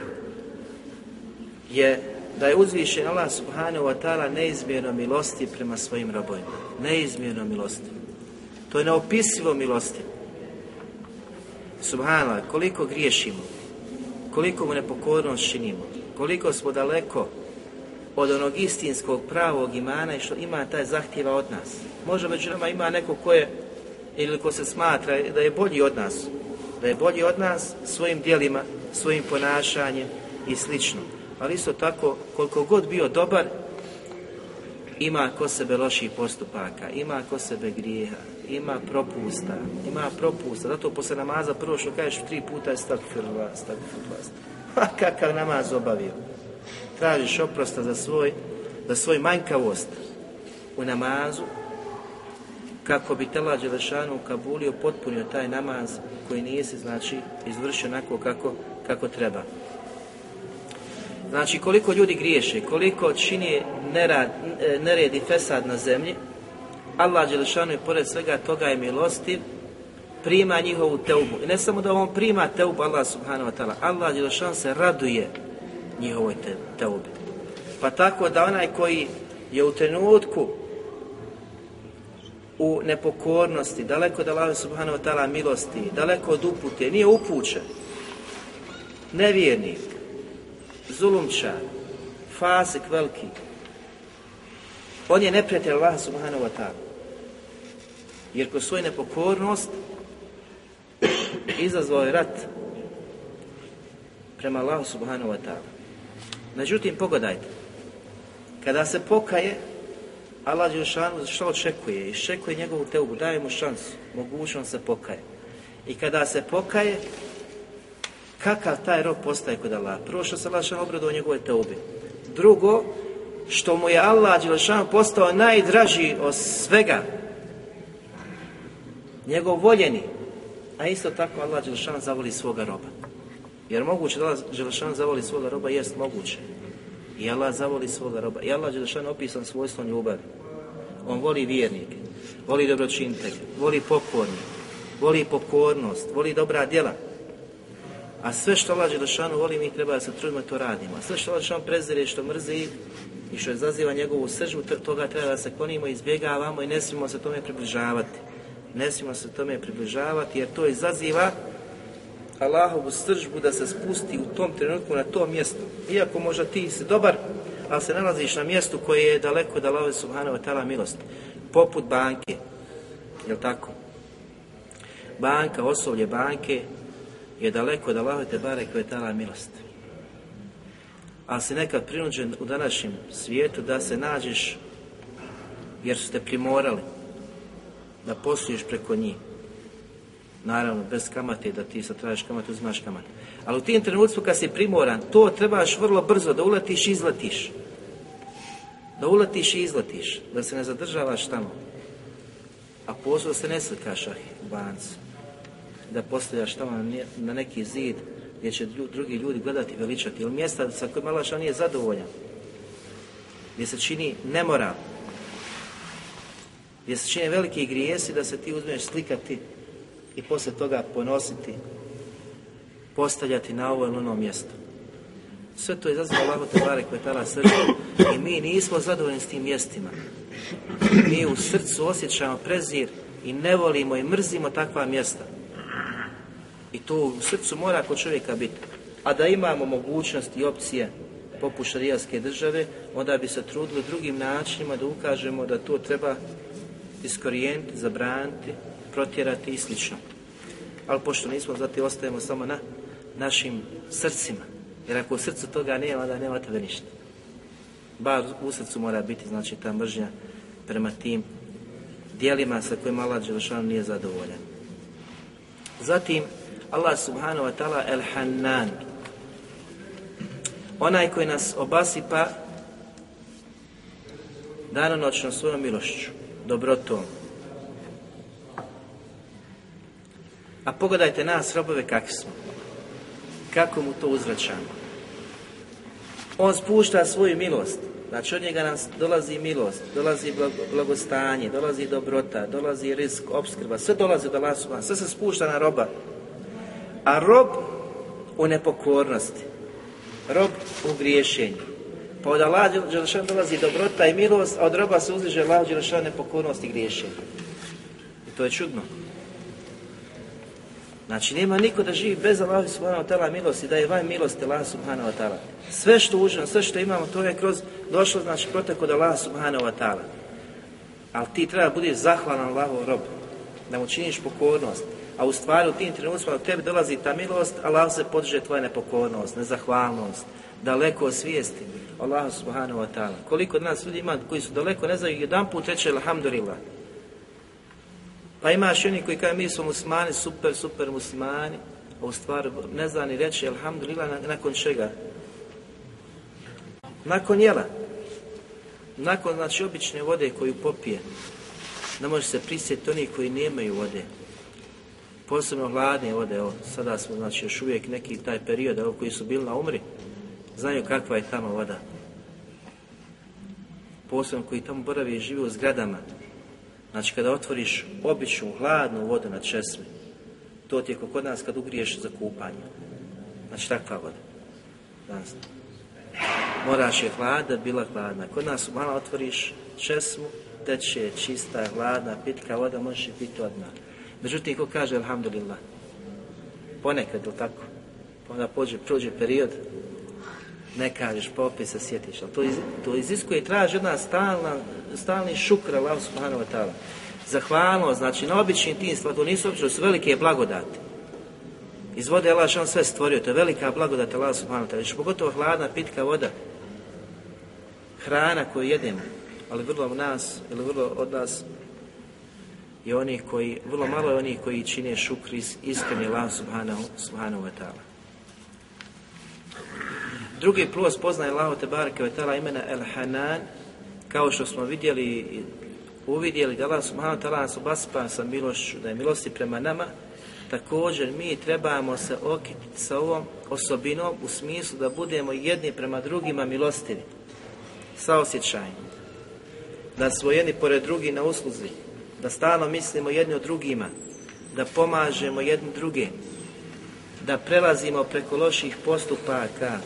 je da je uzvišen Allah subhanahu wa ta'ala neizmjerno milosti prema svojim robojima. Neizmjerno milosti. To je neopisivo milosti. Subhanallah, koliko griješimo, koliko mu nepokornost činimo, koliko smo daleko od onog istinskog pravog imana i što ima taj zahtjeva od nas. Možda među nama ima neko ko je, ili ko se smatra da je bolji od nas, da je bolji od nas svojim dijelima, svojim ponašanjem i slično. Ali isto tako, koliko god bio dobar, ima ko sebe loših postupaka, ima ko sebe grijeha, ima propusta, ima propusta. Zato posle namaza prvo što kažeš tri puta je stakfirullah, stakfirullah. Pa kakav namaz obavio? Tražiš oprosta za svoj, za svoj manjkavost u namazu, kako bi tela Đelešanu Kabulio potpunio taj namaz koji nije se, znači, izvršio onako kako, kako treba. Znači, koliko ljudi griješe, koliko čini nerad, nered fesad na zemlji, Allah Đelešanu i pored svega toga je milostiv, prima njihovu teubu. I ne samo da on prima teubu Allah subhanahu wa ta'ala, Allah Đelešanu se raduje njihovoj te, teubi. Pa tako da onaj koji je u trenutku u nepokornosti, daleko od Allah subhanahu wa ta'ala milosti, daleko od upute, nije upućen, nevjernik, zulumčar, fasik veliki, on je neprijatelj Allah subhanahu wa ta'ala. Jer kroz svoju nepokornost izazvao je rat prema Allah subhanahu wa ta'ala. Međutim, pogledajte, kada se pokaje, Allah Đelšanu što očekuje? Iščekuje njegovu teubu, daje mu šansu, mogućnost se pokaje. I kada se pokaje, kakav taj rob postaje kod Allah? Prvo što se Allah obradao njegove teubi. Drugo, što mu je Allah Đelšanu postao najdraži od svega, njegov voljeni, a isto tako Allah Đelšanu zavoli svoga roba. Jer moguće da Đelšanu zavoli svoga roba, jest moguće. I Allah zavoli svoga roba. I Allah Đelšanu opisan svojstvom ljubavi. On voli vjernike, voli dobročinitelje, voli pokorni, voli pokornost, voli dobra djela. A sve što Allah Đelšanu voli, mi treba da se trudimo to radimo. A sve što Allah Đelšanu prezire, što mrzi i što izaziva njegovu sržbu, toga treba da se klonimo, izbjegavamo i ne smijemo se tome približavati. Ne smijemo se tome približavati jer to izaziva Allahovu sržbu da se spusti u tom trenutku na to mjesto. Iako možda ti si dobar, ali se nalaziš na mjestu koje je daleko da Allahove subhanahu wa ta'ala milost. Poput banke. Jel tako? Banka, osoblje banke je daleko da Allahove te bare koje je ta'ala milost. Ali si nekad prinuđen u današnjem svijetu da se nađeš jer su te primorali da posluješ preko njih. Naravno, bez kamate, da ti sad tražiš kamatu, uzimaš kamatu. Ali u tim trenucima kad si primoran, to trebaš vrlo brzo da uletiš i izletiš. Da uletiš i izletiš, da se ne zadržavaš tamo. A posao da se ne slikaš ah, bancu. Da postavljaš tamo na ne- na neki zid gdje će drugi ljudi gledati veličati. Ili mjesta sa kojima Allah nije zadovoljan. Gdje se čini nemoral. Gdje se čine veliki grijesi da se ti uzmeš slikati i poslije toga ponositi, postavljati na ovo ili ono mjesto. Sve to je izaziva Allahu te ve ta'ala srce i mi nismo zadovoljni s tim mjestima. Mi u srcu osjećamo prezir i ne volimo i mrzimo takva mjesta. I to u srcu mora kod čovjeka biti. A da imamo mogućnosti i opcije poput šarijaske države, onda bi se trudili drugim načinima da ukažemo da to treba iskorijeniti, zabraniti, protjerati i slično. Ali pošto nismo, zato ostajemo samo na našim srcima. Jer ako u srcu toga nema, onda nema tebe ništa. Bar u srcu mora biti, znači, ta mržnja prema tim dijelima sa kojima Allah Đelešanu nije zadovoljan. Zatim, Allah subhanahu wa ta'ala el Hannan, onaj koji nas obasipa danonoćno svojom milošću, dobrotom. A pogledajte nas, robove, kakvi smo. Kako mu to uzvraćamo. On spušta svoju milost. Znači od njega nam dolazi milost, dolazi blago- blagostanje, dolazi dobrota, dolazi risk, opskrba, sve dolazi Allah subhanahu, sve se spušta na roba. A rob u nepokornosti, rob u griješenju. Pa od Allah dolazi dobrota i milost, a od roba se uzdiže Allah Đelešan nepokornost i griješenje. I to je čudno. Znači nema niko da živi bez Allaha subhanahu wa ta'ala milosti, da je van milosti Allah subhanahu wa ta'ala. Sve što uživamo, sve što imamo, to je kroz došlo, znači protek od Allaha subhanahu wa ta'ala. Ali ti treba budeš zahvalan Allahov rob, da mu činiš pokornost. A u stvari u tim trenucima dok tebi dolazi ta milost, Allah se podiže tvoja nepokornost, nezahvalnost, daleko od svijesti Allahu subhanahu wa ta'ala. Koliko od nas ljudi ima koji su daleko, ne znaju jedan put reći alhamdulillah. Pa imaš oni koji kažu mi smo muslimani, super, super muslimani, a u stvari ne zna ni reći alhamdulillah na- nakon čega. Nakon jela. Nakon znači obične vode koju popije. Ne može se prisjetiti oni koji nemaju vode. Posebno hladne vode, evo, sada smo znači još uvijek neki taj period, evo koji su bili na umri, znaju kakva je tamo voda. Posebno koji tamo boravi i žive u zgradama, Znači kada otvoriš običnu hladnu vodu na česmi, to ti je kod nas kad ugriješ za kupanje. Znači takva voda. Danas. Moraš je hladna, bila hladna. Kod nas malo otvoriš česmu, teče čista, hladna, pitka voda, možeš je piti odmah. Međutim, ko kaže alhamdulillah, ponekad, ili tako? Pa onda pođe, prođe period, ne kažeš, opet se sjetiš. Ali to, iz, to iziskuje i traži nas stalna, stalni šukr Allah subhanahu wa ta'ala. Zahvalnost, znači na običnim tim stvarima, nisu obično, su velike blagodati. Iz vode Allah što sve stvorio, to je velika blagodat Allah subhanahu wa ta'ala. Pogotovo hladna, pitka voda, hrana koju jedemo, ali vrlo od nas, ili vrlo od nas je oni koji, vrlo malo je onih koji čine šukr iz iskreni Allah subhanahu, subhanahu wa ta'ala. Drugi plus poznaje Allah te bareke ve ta'ala imena El Hanan, kao što smo vidjeli i uvidjeli da Allah subhanahu ta'ala nas obasipa sa milošću, da je milosti prema nama, također mi trebamo se okititi sa ovom osobinom u smislu da budemo jedni prema drugima milostivi, sa osjećajem, da smo jedni pored drugi na usluzi, da stalno mislimo jedni o drugima, da pomažemo jedni druge, da prelazimo preko loših postupaka,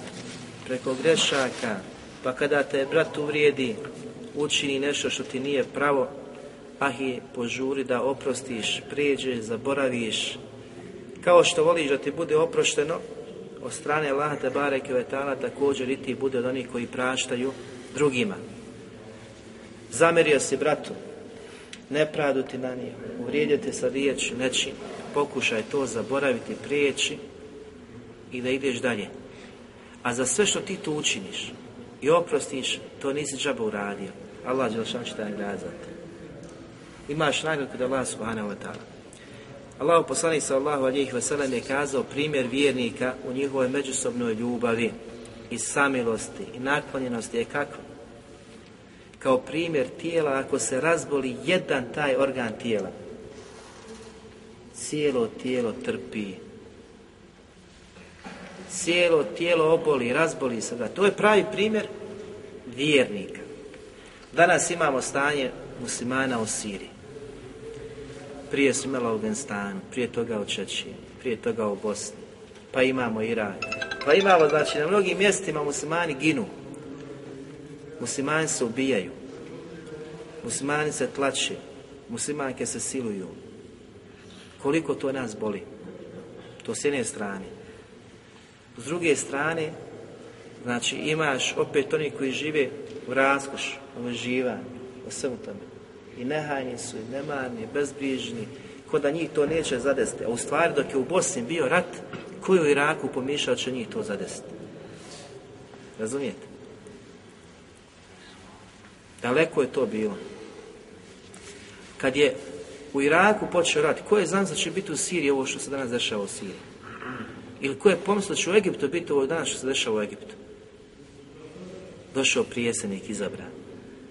preko grešaka, pa kada te brat uvrijedi, učini nešto što ti nije pravo, ah i požuri da oprostiš, prijeđe, zaboraviš, kao što voliš da ti bude oprošteno, od strane Allaha te bareke ve ta'ala također i ti bude od onih koji praštaju drugima. Zamerio si bratu, nepravdu ti nanio, uvrijedio te sa riječ nečim, pokušaj to zaboraviti, prijeći i da ideš dalje. A za sve što ti tu učiniš i oprostiš, to nisi džaba uradio. Allah Đelšan će te nagraditi. Imaš nagradu kod Allah subhanahu wa ta'ala. Allah poslanik sallahu alijih veselem je kazao primjer vjernika u njihovoj međusobnoj ljubavi i samilosti i naklonjenosti je kako? Kao primjer tijela ako se razboli jedan taj organ tijela. Cijelo tijelo trpi. Cijelo tijelo oboli, razboli se. To je pravi primjer vjernika. Danas imamo stanje muslimana u Siriji. Prije su imala u Afganistanu, prije toga u Čečini, prije toga u Bosni, pa imamo Irak. Pa imamo, znači, na mnogim mjestima muslimani ginu. Muslimani se ubijaju. Muslimani se tlače. Muslimanke se siluju. Koliko to nas boli? To s jedne strane. S druge strane, znači imaš opet oni koji žive u raskošu, uživanju, u svemu tome. I nehajni su, i nemarni, bezbrižni, ko da njih to neće zadesiti. A u stvari dok je u Bosni bio rat, ko je u Iraku pomišljao će njih to zadesiti. Razumijete? Daleko je to bilo. Kad je u Iraku počeo rat, ko je znam da će biti u Siriji ovo što se danas dešava u Siriji? Ili ko je pomislio da će u Egiptu biti ovo danas što se dešava u Egiptu? Došao prijesednik izabran.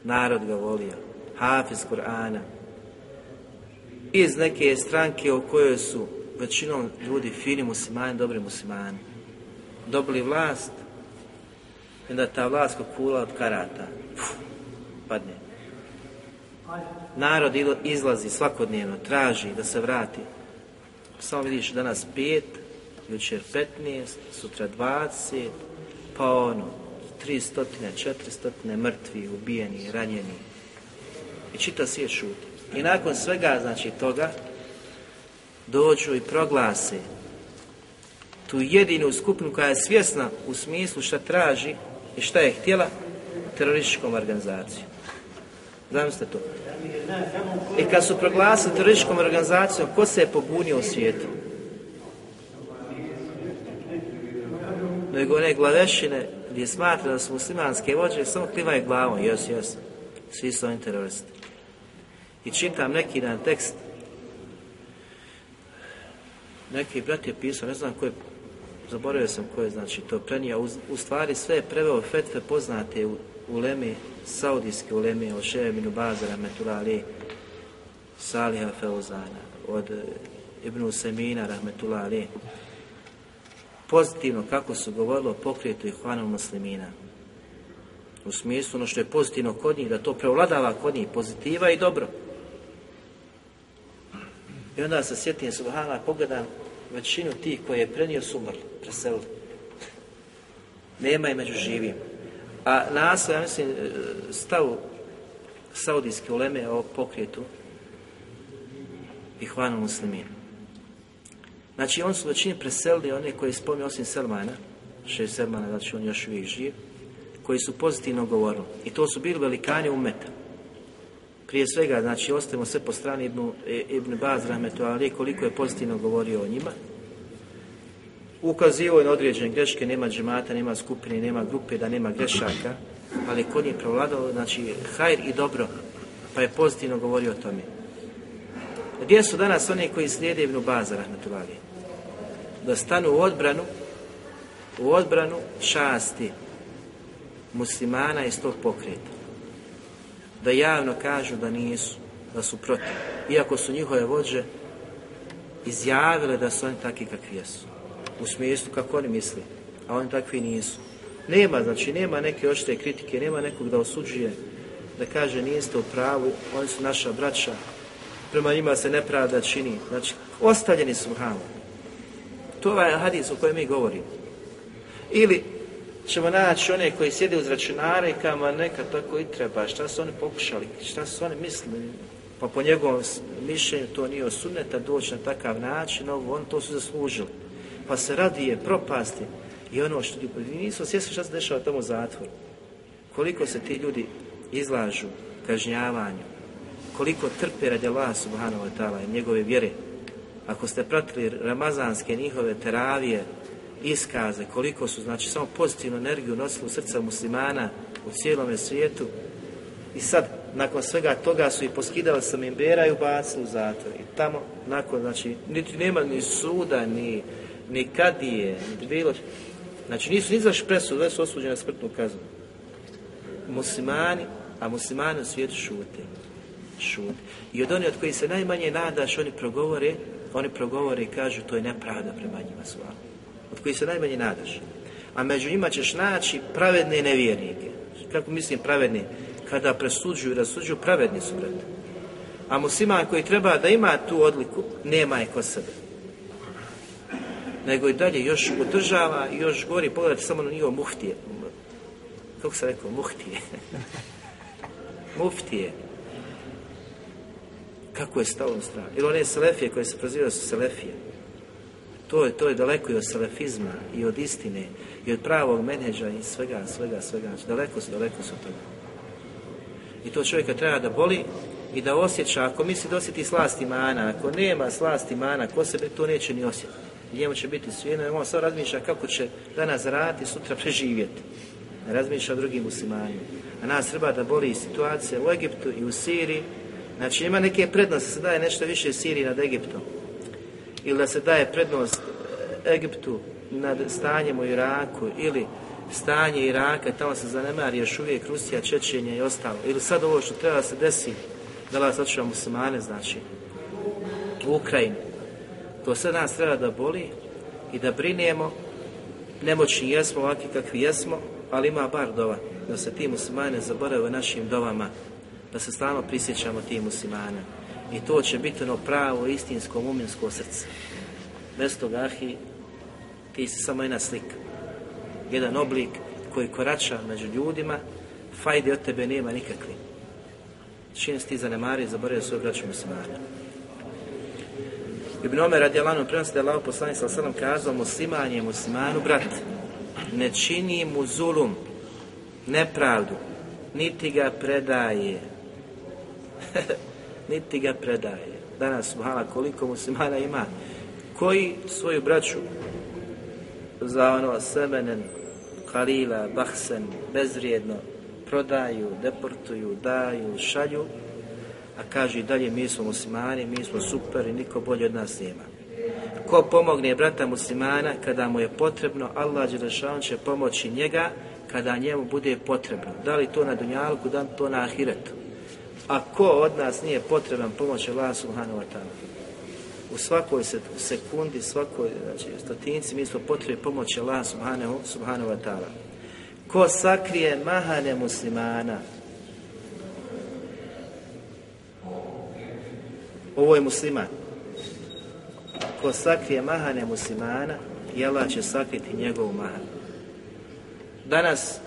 Narod ga volio. Hafiz Kur'ana. Iz neke stranke u kojoj su većinom ljudi fini muslimani, dobri muslimani. Dobili vlast onda ta vlast kula od karata. Uf, padne. Narod izlazi svakodnevno, traži da se vrati. Samo vidiš danas pet, jučer 15, sutra 20, pa ono, 300, 400 mrtvi, ubijeni, ranjeni. I čita svijet šuti. I nakon svega, znači, toga, dođu i proglase tu jedinu skupinu koja je svjesna u smislu šta traži i šta je htjela terorističkom organizacijom. Zamislite to. I kad su proglasili terorističkom organizacijom, ko se je pobunio u svijetu? Nego one glavešine gdje smatra da su muslimanske vođe, samo klimaju glavom, jes, jes, svi su oni teroristi. I čitam neki dan tekst, neki brat je pisao, ne znam ko je, zaboravio sam ko je, znači, to prenio, u, u stvari sve je preveo fetve poznate u, uleme, saudijske uleme, od Šeeminu Bazara, Metulali, Saliha Feuzana, od Ibnu Semina, Rahmetulali, pozitivno kako su govorilo o pokretu i hvanu muslimina. U smislu ono što je pozitivno kod njih, da to prevladava kod njih, pozitiva i dobro. I onda se sjetim Subhana, pogledam većinu tih koje je prenio su umrli, preselili. Nema je među živim. A naslov, ja mislim, stav saudijske uleme o pokretu i hvanu muslimina. Znači, on su većini preselili one koji spominju osim Selmana, šest Selmana, znači on još uvijek živ, koji su pozitivno govorili. I to su bili velikani umeta. Prije svega, znači, ostavimo sve po strani Ibn, Ibn Baz, Rahmetu Ali, koliko je pozitivno govorio o njima. Ukazivo je na određene greške, nema džemata, nema skupine, nema grupe, da nema grešaka, ali kod njih prevladalo, znači, hajr i dobro, pa je pozitivno govorio o tome. Gdje su danas oni koji slijede Ibn Baza, rahmetullahi? Da stanu u odbranu, u odbranu časti muslimana iz tog pokreta. Da javno kažu da nisu, da su protiv. Iako su njihove vođe izjavile da su oni takvi kakvi jesu. U smislu kako oni misli, a oni takvi nisu. Nema, znači, nema neke očite kritike, nema nekog da osuđuje, da kaže niste u pravu, oni su naša braća, prema njima se nepravda čini. Znači, ostavljeni su hramu. To je ovaj hadis o kojem mi govorimo. Ili ćemo naći one koji sjede uz računare i kama neka tako i treba. Šta su oni pokušali? Šta su oni mislili? Pa po njegovom mišljenju to nije osuneta doći na takav način, ovo, on to su zaslužili. Pa se radije propasti i ono što nisu svjesni šta se dešava tamo u zatvoru. Koliko se ti ljudi izlažu kažnjavanju, koliko trpe radi Allah subhanahu wa ta'ala i njegove vjere. Ako ste pratili ramazanske njihove teravije, iskaze, koliko su, znači, samo pozitivnu energiju nosili u srca muslimana u cijelome svijetu I sad, nakon svega toga su i poskidali sa mimbera i ubacili u zatvor. I tamo, nakon, znači, niti nema ni suda, ni, ni kadije, ni bilo... Znači, nisu ni zaš presudu, već su osuđeni na smrtnu kaznu. Muslimani, a muslimani u svijetu šute. Šute. I od onih od kojih se najmanje nadaš, oni progovore, oni progovore i kažu to je nepravda prema njima su Od kojih se najmanje nadaš. A među njima ćeš naći pravedne nevjernike. Kako mislim pravedne? Kada presuđuju i rasuđuju, pravedni su, brate. A musliman koji treba da ima tu odliku, nema je kod sebe. Nego i dalje još podržava i još gori, pogledajte samo na njihov muhtije. Kako se rekao? Muhtije. Muftije. Kako je stalo u stranu? Ili one selefije koje se prozivaju su selefije. To je, to je daleko i od selefizma i od istine i od pravog menedža i svega, svega, svega. Znači, daleko su, daleko su toga. I to čovjeka treba da boli i da osjeća, ako misli da osjeti slast imana, ako nema slast imana, ko sebe to neće ni osjetiti. Njemu će biti svijedno, on samo razmišlja kako će danas zaraditi, sutra preživjeti. Razmišlja o drugim muslimanima. A nas treba da boli situacija u Egiptu i u Siriji. Znači ima neke prednosti, se daje nešto više Siriji nad Egiptom. Ili da se daje prednost e, Egiptu nad stanjem u Iraku ili stanje Iraka, tamo se zanemari još uvijek Rusija, Čečenja i ostalo. Ili sad ovo što treba se desi, da vas očuva muslimane, znači, u Ukrajini. To sve nas treba da boli i da brinemo. Nemoćni jesmo, ovakvi kakvi jesmo, ali ima bar dova. Da se ti muslimani ne zaborave našim dovama. Da se stalno prisjećamo tim muslimana. I to će biti ono pravo, istinsko, muminsko srce. Bez toga, ahi, ti si samo jedna slika. Jedan oblik koji korača među ljudima, fajde od tebe nema nikakvi. Čim si ti zanemari i zaboravio svoju braću muslimana. Ibn Omer radi Allahom prenosi da je Allah poslanik sa sallam kazao musliman je muslimanu brat. Ne čini mu zulum, nepravdu, niti ga predaje. niti ga predaje. Danas, subhala, koliko muslimana ima koji svoju braću za ono semenen, kalila, bahsen, bezvrijedno prodaju, deportuju, daju, šalju, a kaže i dalje mi smo muslimani, mi smo super i niko bolje od nas nema. Ko pomogne brata muslimana kada mu je potrebno, Allah Đelešan će pomoći njega kada njemu bude potrebno. Da li to na dunjalku, da to na ahiretu. A ko od nas nije potreban pomoć Allah subhanahu wa ta'ala? U svakoj sekundi, svakoj znači, stotinci mi smo potrebi pomoći Allah subhanahu, subhanahu wa ta'ala. Ko sakrije mahane muslimana, Ovo je musliman. Ko sakrije mahane muslimana, Allah će sakriti njegovu mahanu. Danas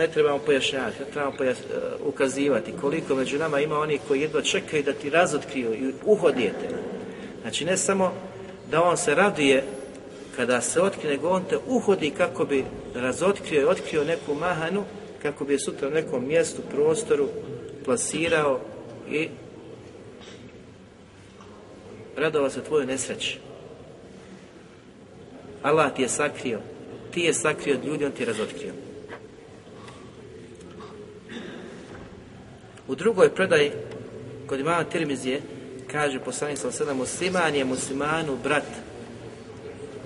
ne trebamo pojašnjavati, ne trebamo pojas, uh, ukazivati koliko među nama ima oni koji jedva čekaju da ti razotkriju i uhodijete. Znači ne samo da on se raduje kada se otkrije, nego on te uhodi kako bi razotkrio i otkrio neku mahanu, kako bi je sutra u nekom mjestu, prostoru plasirao i radova se tvojoj nesreći. Allah ti je sakrio, ti je sakrio od ljudi, on ti je razotkrio. U drugoj predaji, kod imama Tirmizije, kaže poslanik sa sada, musliman je muslimanu brat,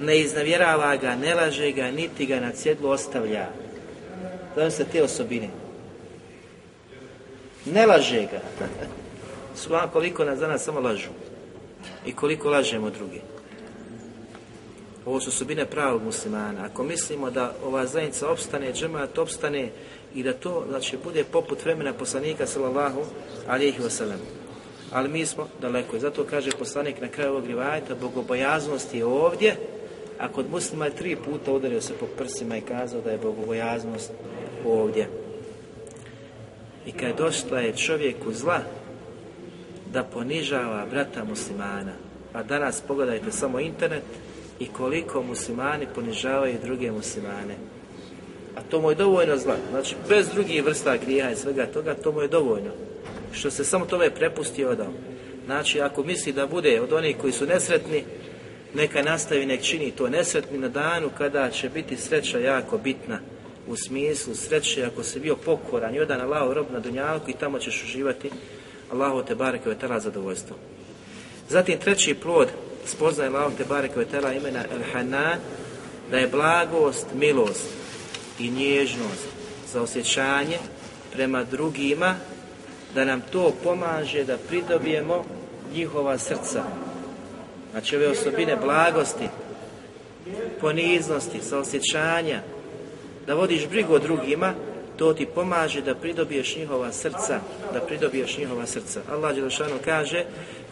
ne iznavjerava ga, ne laže ga, niti ga na cjedlu ostavlja. Znam se te osobine. Ne laže ga. Sva koliko nas danas samo lažu i koliko lažemo drugi. Ovo su osobine pravog muslimana. Ako mislimo da ova zajednica opstane, džemat opstane i da to znači, bude poput vremena poslanika sallallahu alihi wasallam. Ali mi smo daleko. Zato kaže poslanik na kraju ovog rivajeta, bogobojaznost je ovdje, a kod muslima je tri puta udario se po prsima i kazao da je bogobojaznost ovdje. I kad je došla je čovjeku zla, da ponižava brata muslimana. A danas pogledajte samo internet i koliko muslimani ponižavaju druge muslimane. A to mu je dovoljno zla. Znači, bez drugih vrsta grijeha i svega toga, to mu je dovoljno. Što se samo tome prepusti i odao. Znači, ako misli da bude od onih koji su nesretni, neka nastavi, nek čini to nesretni na danu kada će biti sreća jako bitna u smislu sreće ako si bio pokoran i odan Allahov rob na dunjalku i tamo ćeš uživati Allahu te bareke ve tala zadovoljstvo. Zatim treći plod spoznaje Allahu te bareke ve imena El Hanan da je blagost, milost i nježnost za osjećanje prema drugima da nam to pomaže da pridobijemo njihova srca. Znači ove osobine blagosti, poniznosti, saosjećanja, da vodiš brigu o drugima, to ti pomaže da pridobiješ njihova srca, da pridobiješ njihova srca. Allah Đelešanu kaže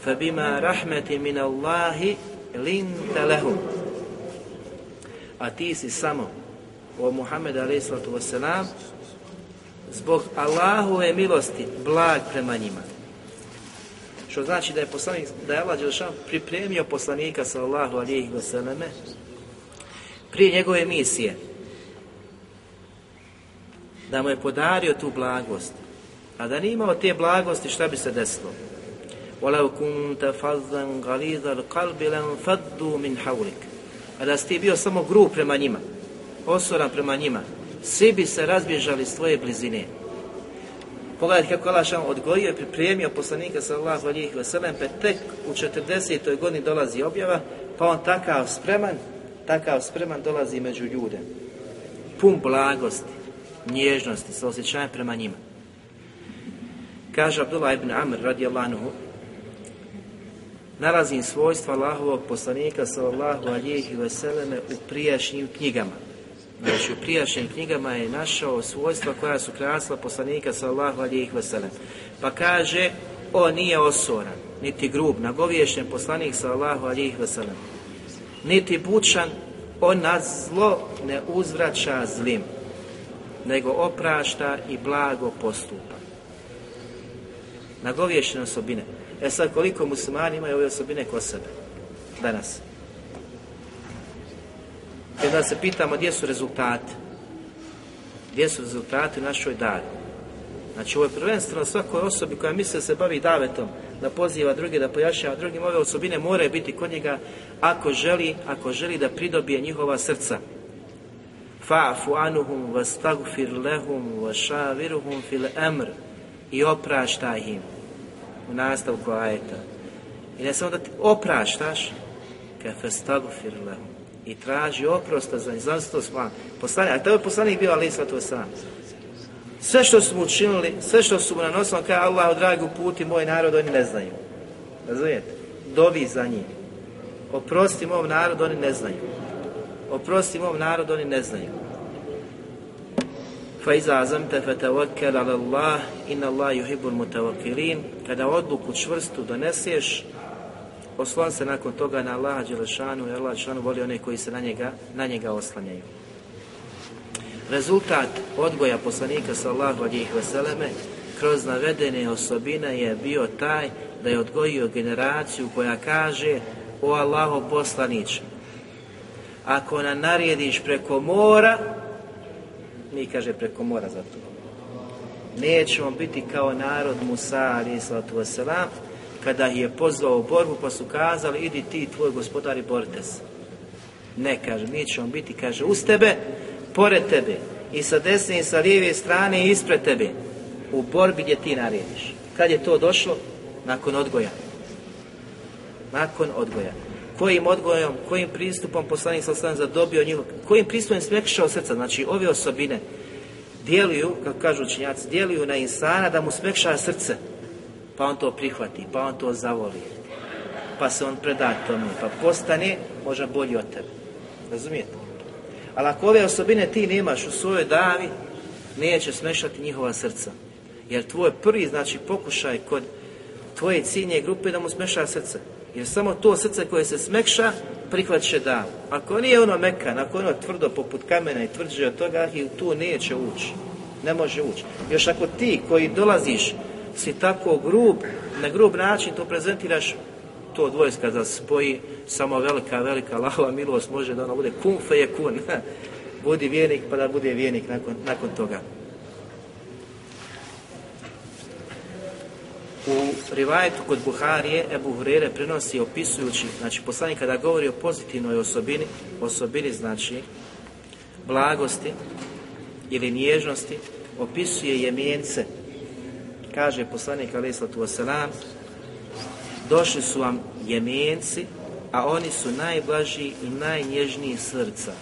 فَبِمَا رَحْمَةِ مِنَ اللَّهِ لِنْتَ لَهُمْ A ti si samo, o Muhammed a.s. zbog Allahove milosti blag prema njima. Što znači da je poslanik, da je Allah Đelešanu pripremio poslanika sallallahu alihi vseleme prije njegove misije da mu je podario tu blagost. A da nije imao te blagosti, šta bi se desilo? وَلَوْ كُنْتَ فَضًّا غَلِيظَ الْقَلْبِ لَنْفَضُّوا مِنْ حَوْلِكَ A da si ti bio samo grub prema njima, osoran prema njima, svi bi se razbježali s tvoje blizine. Pogledajte kako Allah odgojio i pripremio poslanika sallallahu alihi wasallam, pa tek u 40. godini dolazi objava, pa on takav spreman, takav spreman dolazi među ljude. Pun blagosti, nježnosti, sa osjećajem prema njima. Kaže Abdullah ibn Amr radijallahu anhu, nalazim svojstva Allahovog poslanika sallallahu alihi veseleme u prijašnjim knjigama. Znači u prijašnjim knjigama je našao svojstva koja su krasila poslanika sallallahu alihi veselem. Pa kaže, on nije osoran, niti grub, nagovješten poslanik sallallahu alihi veselem. Niti bučan, on na zlo ne uzvraća zlim nego oprašta i blago postupa. Nagovješene osobine. E sad, koliko muslimani imaju ove osobine kod sebe danas? Kada se pitamo gdje su rezultati, gdje su rezultati u našoj davi. Znači, ovo je prvenstveno svakoj osobi koja misli da se bavi davetom, da poziva druge, da pojašnjava drugim, ove osobine moraju biti kod njega ako želi, ako želi da pridobije njihova srca. Fa'fu anuhum vastagfir lehum vašaviruhum fil emr i opraštaj im u nastavku ajeta. I ne samo da ti opraštaš ke fastagfir lehum i traži oprosta za njih znači to smo poslanik, a to je poslanik bio ali sva to sam sve što su mu učinili, sve što su mu nanosili, kaže Allah, dragi puti moj narod, oni ne znaju. Razumijete? Dovi za njih. Oprosti mom narod, oni ne znaju oprosti mom narodu, oni ne znaju. Azamte fe tawakkal ala Allah, inna Allah yuhibbul mutawakkilin. Kada odluku čvrstu doneseš, oslon se nakon toga na Allaha Đelešanu i Allah Đelešanu voli one koji se na njega, na njega oslanjaju. Rezultat odgoja poslanika sallahu alijih veseleme kroz navedene osobine je bio taj da je odgojio generaciju koja kaže o Allaho poslaniče, ako nam narijediš preko mora, mi kaže preko mora za to. Nećemo biti kao narod Musa ali sallatu kada je pozvao u borbu pa su kazali idi ti tvoj gospodar i borite se. Ne, kaže, mi ćemo biti, kaže, uz tebe, pored tebe i sa desne i sa lijeve strane i ispred tebe u borbi gdje ti narediš. Kad je to došlo? Nakon odgoja. Nakon odgoja kojim odgojom, kojim pristupom poslanik sa za zadobio njihov, kojim pristupom smekšao srca, znači ove osobine djeluju, kako kažu učinjaci, djeluju na insana da mu smekša srce, pa on to prihvati, pa on to zavoli, pa se on preda tome, pa postane možda bolji od tebe. Razumijete? Ali ako ove osobine ti nemaš u svojoj davi, neće smešati njihova srca. Jer tvoj prvi, znači, pokušaj kod tvoje ciljne grupe da mu smeša srce. Jer samo to srce koje se smekša, prihvat će da. Ako nije ono mekan, ako ono tvrdo poput kamena i tvrđe od toga, i tu neće ući. Ne može ući. Još ako ti koji dolaziš si tako grub, na grub način to prezentiraš, to dvojska da spoji, samo velika, velika lahova milost može da ono bude kun fe je kun. Budi vjernik pa da bude vjernik nakon, nakon toga. U rivajetu kod Buharije Ebu Hurere prenosi opisujući, znači poslanik kada govori o pozitivnoj osobini, osobini znači blagosti, ili nježnosti opisuje jemence. Kaže poslanik alaih sallatu wasalam, došli su vam jemenci, a oni su najblaži i najnježniji srca.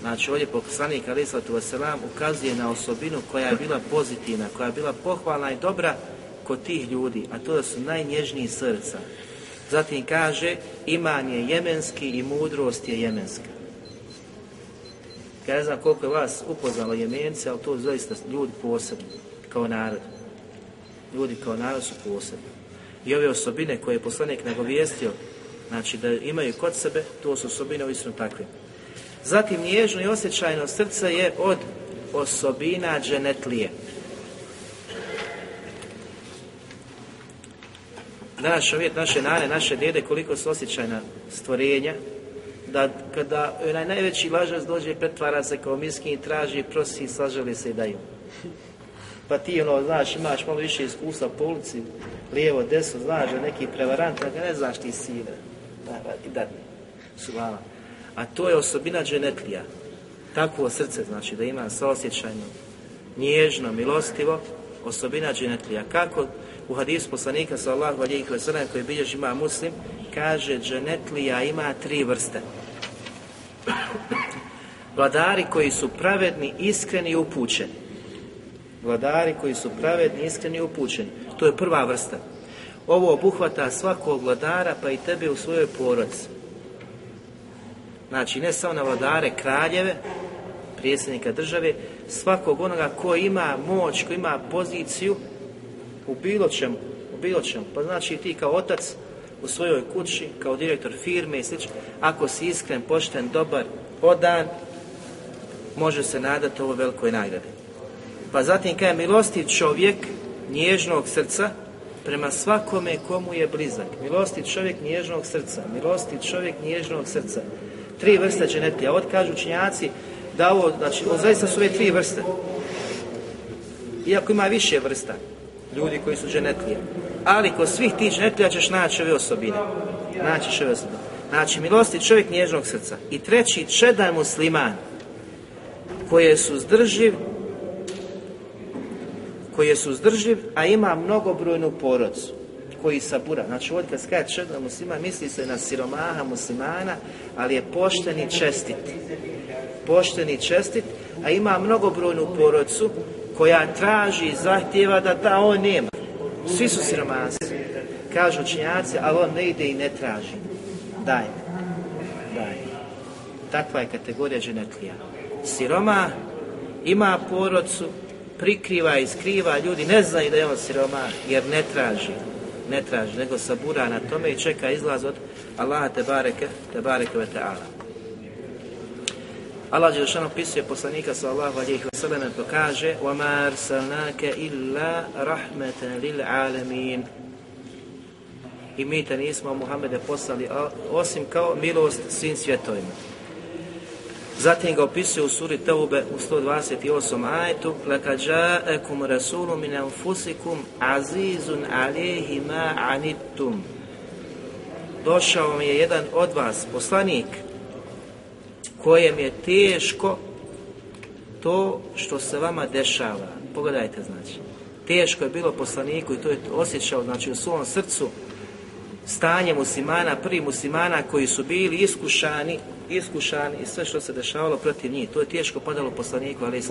Znači ovdje poslanik alaih wasalam ukazuje na osobinu koja je bila pozitivna, koja je bila pohvalna i dobra kod tih ljudi, a to da su najnježniji srca. Zatim kaže, iman je jemenski i mudrost je jemenska. Ja ne znam koliko je vas upoznalo jemence, ali to zaista ljudi posebni, kao narod. Ljudi kao narod su posebni. I ove osobine koje je poslanik nagovijestio, znači da imaju kod sebe, to su osobine uistinu takve. Zatim nježno i osjećajno srce je od osobina dženetlije. Danas čovjek, naše nane, naše dede, koliko su osjećajna stvorenja, da kada onaj najveći lažac dođe pretvara se kao miskin traži, prosi, saželi se i daju. Pa ti ono, znaš, imaš malo više iskustva ulici, lijevo, desno, znaš neki prevarant, da ne znaš ti sine. Da, i da, vama. A to je osobina dženetlija. Takvo srce, znači, da ima saosjećajno, nježno, milostivo, osobina dženetlija. Kako u hadisu poslanika sallahu alihi wa sallam koji bilježi ima muslim, kaže dženetlija ima tri vrste. Vladari koji su pravedni, iskreni i upućeni. Vladari koji su pravedni, iskreni i upućeni. To je prva vrsta. Ovo obuhvata svakog vladara pa i tebe u svojoj porodci. Znači, ne samo na vladare kraljeve, predsjednika države, svakog onoga ko ima moć, ko ima poziciju u bilo čemu, u bilo čemu. Pa znači ti kao otac u svojoj kući, kao direktor firme i sl. Ako si iskren, pošten, dobar, odan, može se nadati ovo velikoj nagradi. Pa zatim je milostiv čovjek nježnog srca prema svakome komu je blizak. Milostiv čovjek nježnog srca. Milostiv čovjek nježnog srca. Tri vrste dženetlija. Od kažu učinjaci da ovo, znači, ovo zaista su ove tri vrste. Iako ima više vrsta ljudi koji su dženetlije. Ali kod svih tih dženetlija ćeš naći ove osobine. Naći ove osobine. Znači, milosti čovjek nježnog srca. I treći, čedan musliman koji je suzdrživ koji je suzdrživ, a ima mnogobrojnu porodcu koji sabura. Znači ovdje kad skaje čedan musliman, misli se na siromaha muslimana, ali je pošten i čestit. Pošten i čestit, a ima mnogobrojnu porodcu koja traži i zahtjeva da da on nema. Svi su siromasi. Kažu učinjaci, ali on ne ide i ne traži. Daj. Daj. Takva je kategorija dženetlija. Siroma ima porodcu, prikriva i skriva, ljudi ne znaju da je on siroma jer ne traži. Ne traži, nego sabura na tome i čeka izlaz od Allaha te bareke, te bareke ve ta'ala. Allah Đelšan opisuje poslanika sallahu alihi wasallam pa kaže وَمَا أَرْسَلْنَاكَ إِلَّا رَحْمَةً لِلْعَالَمِينَ I mi te nismo Muhammede poslali osim kao milost svim svjetovima. Zatim ga opisuje u suri Taube u 128 ajetu لَكَا جَاءَكُمْ رَسُولُ مِنْ أَنْفُسِكُمْ عَزِيزٌ عَلَيْهِ مَا عَنِتُمْ Došao vam je jedan od vas, poslanik, kojem je teško to što se vama dešava. Pogledajte znači. Teško je bilo poslaniku i to je osjećao znači u svom srcu stanje muslimana, prvi muslimana koji su bili iskušani, iskušani i sve što se dešavalo protiv njih. To je teško padalo poslaniku, ali i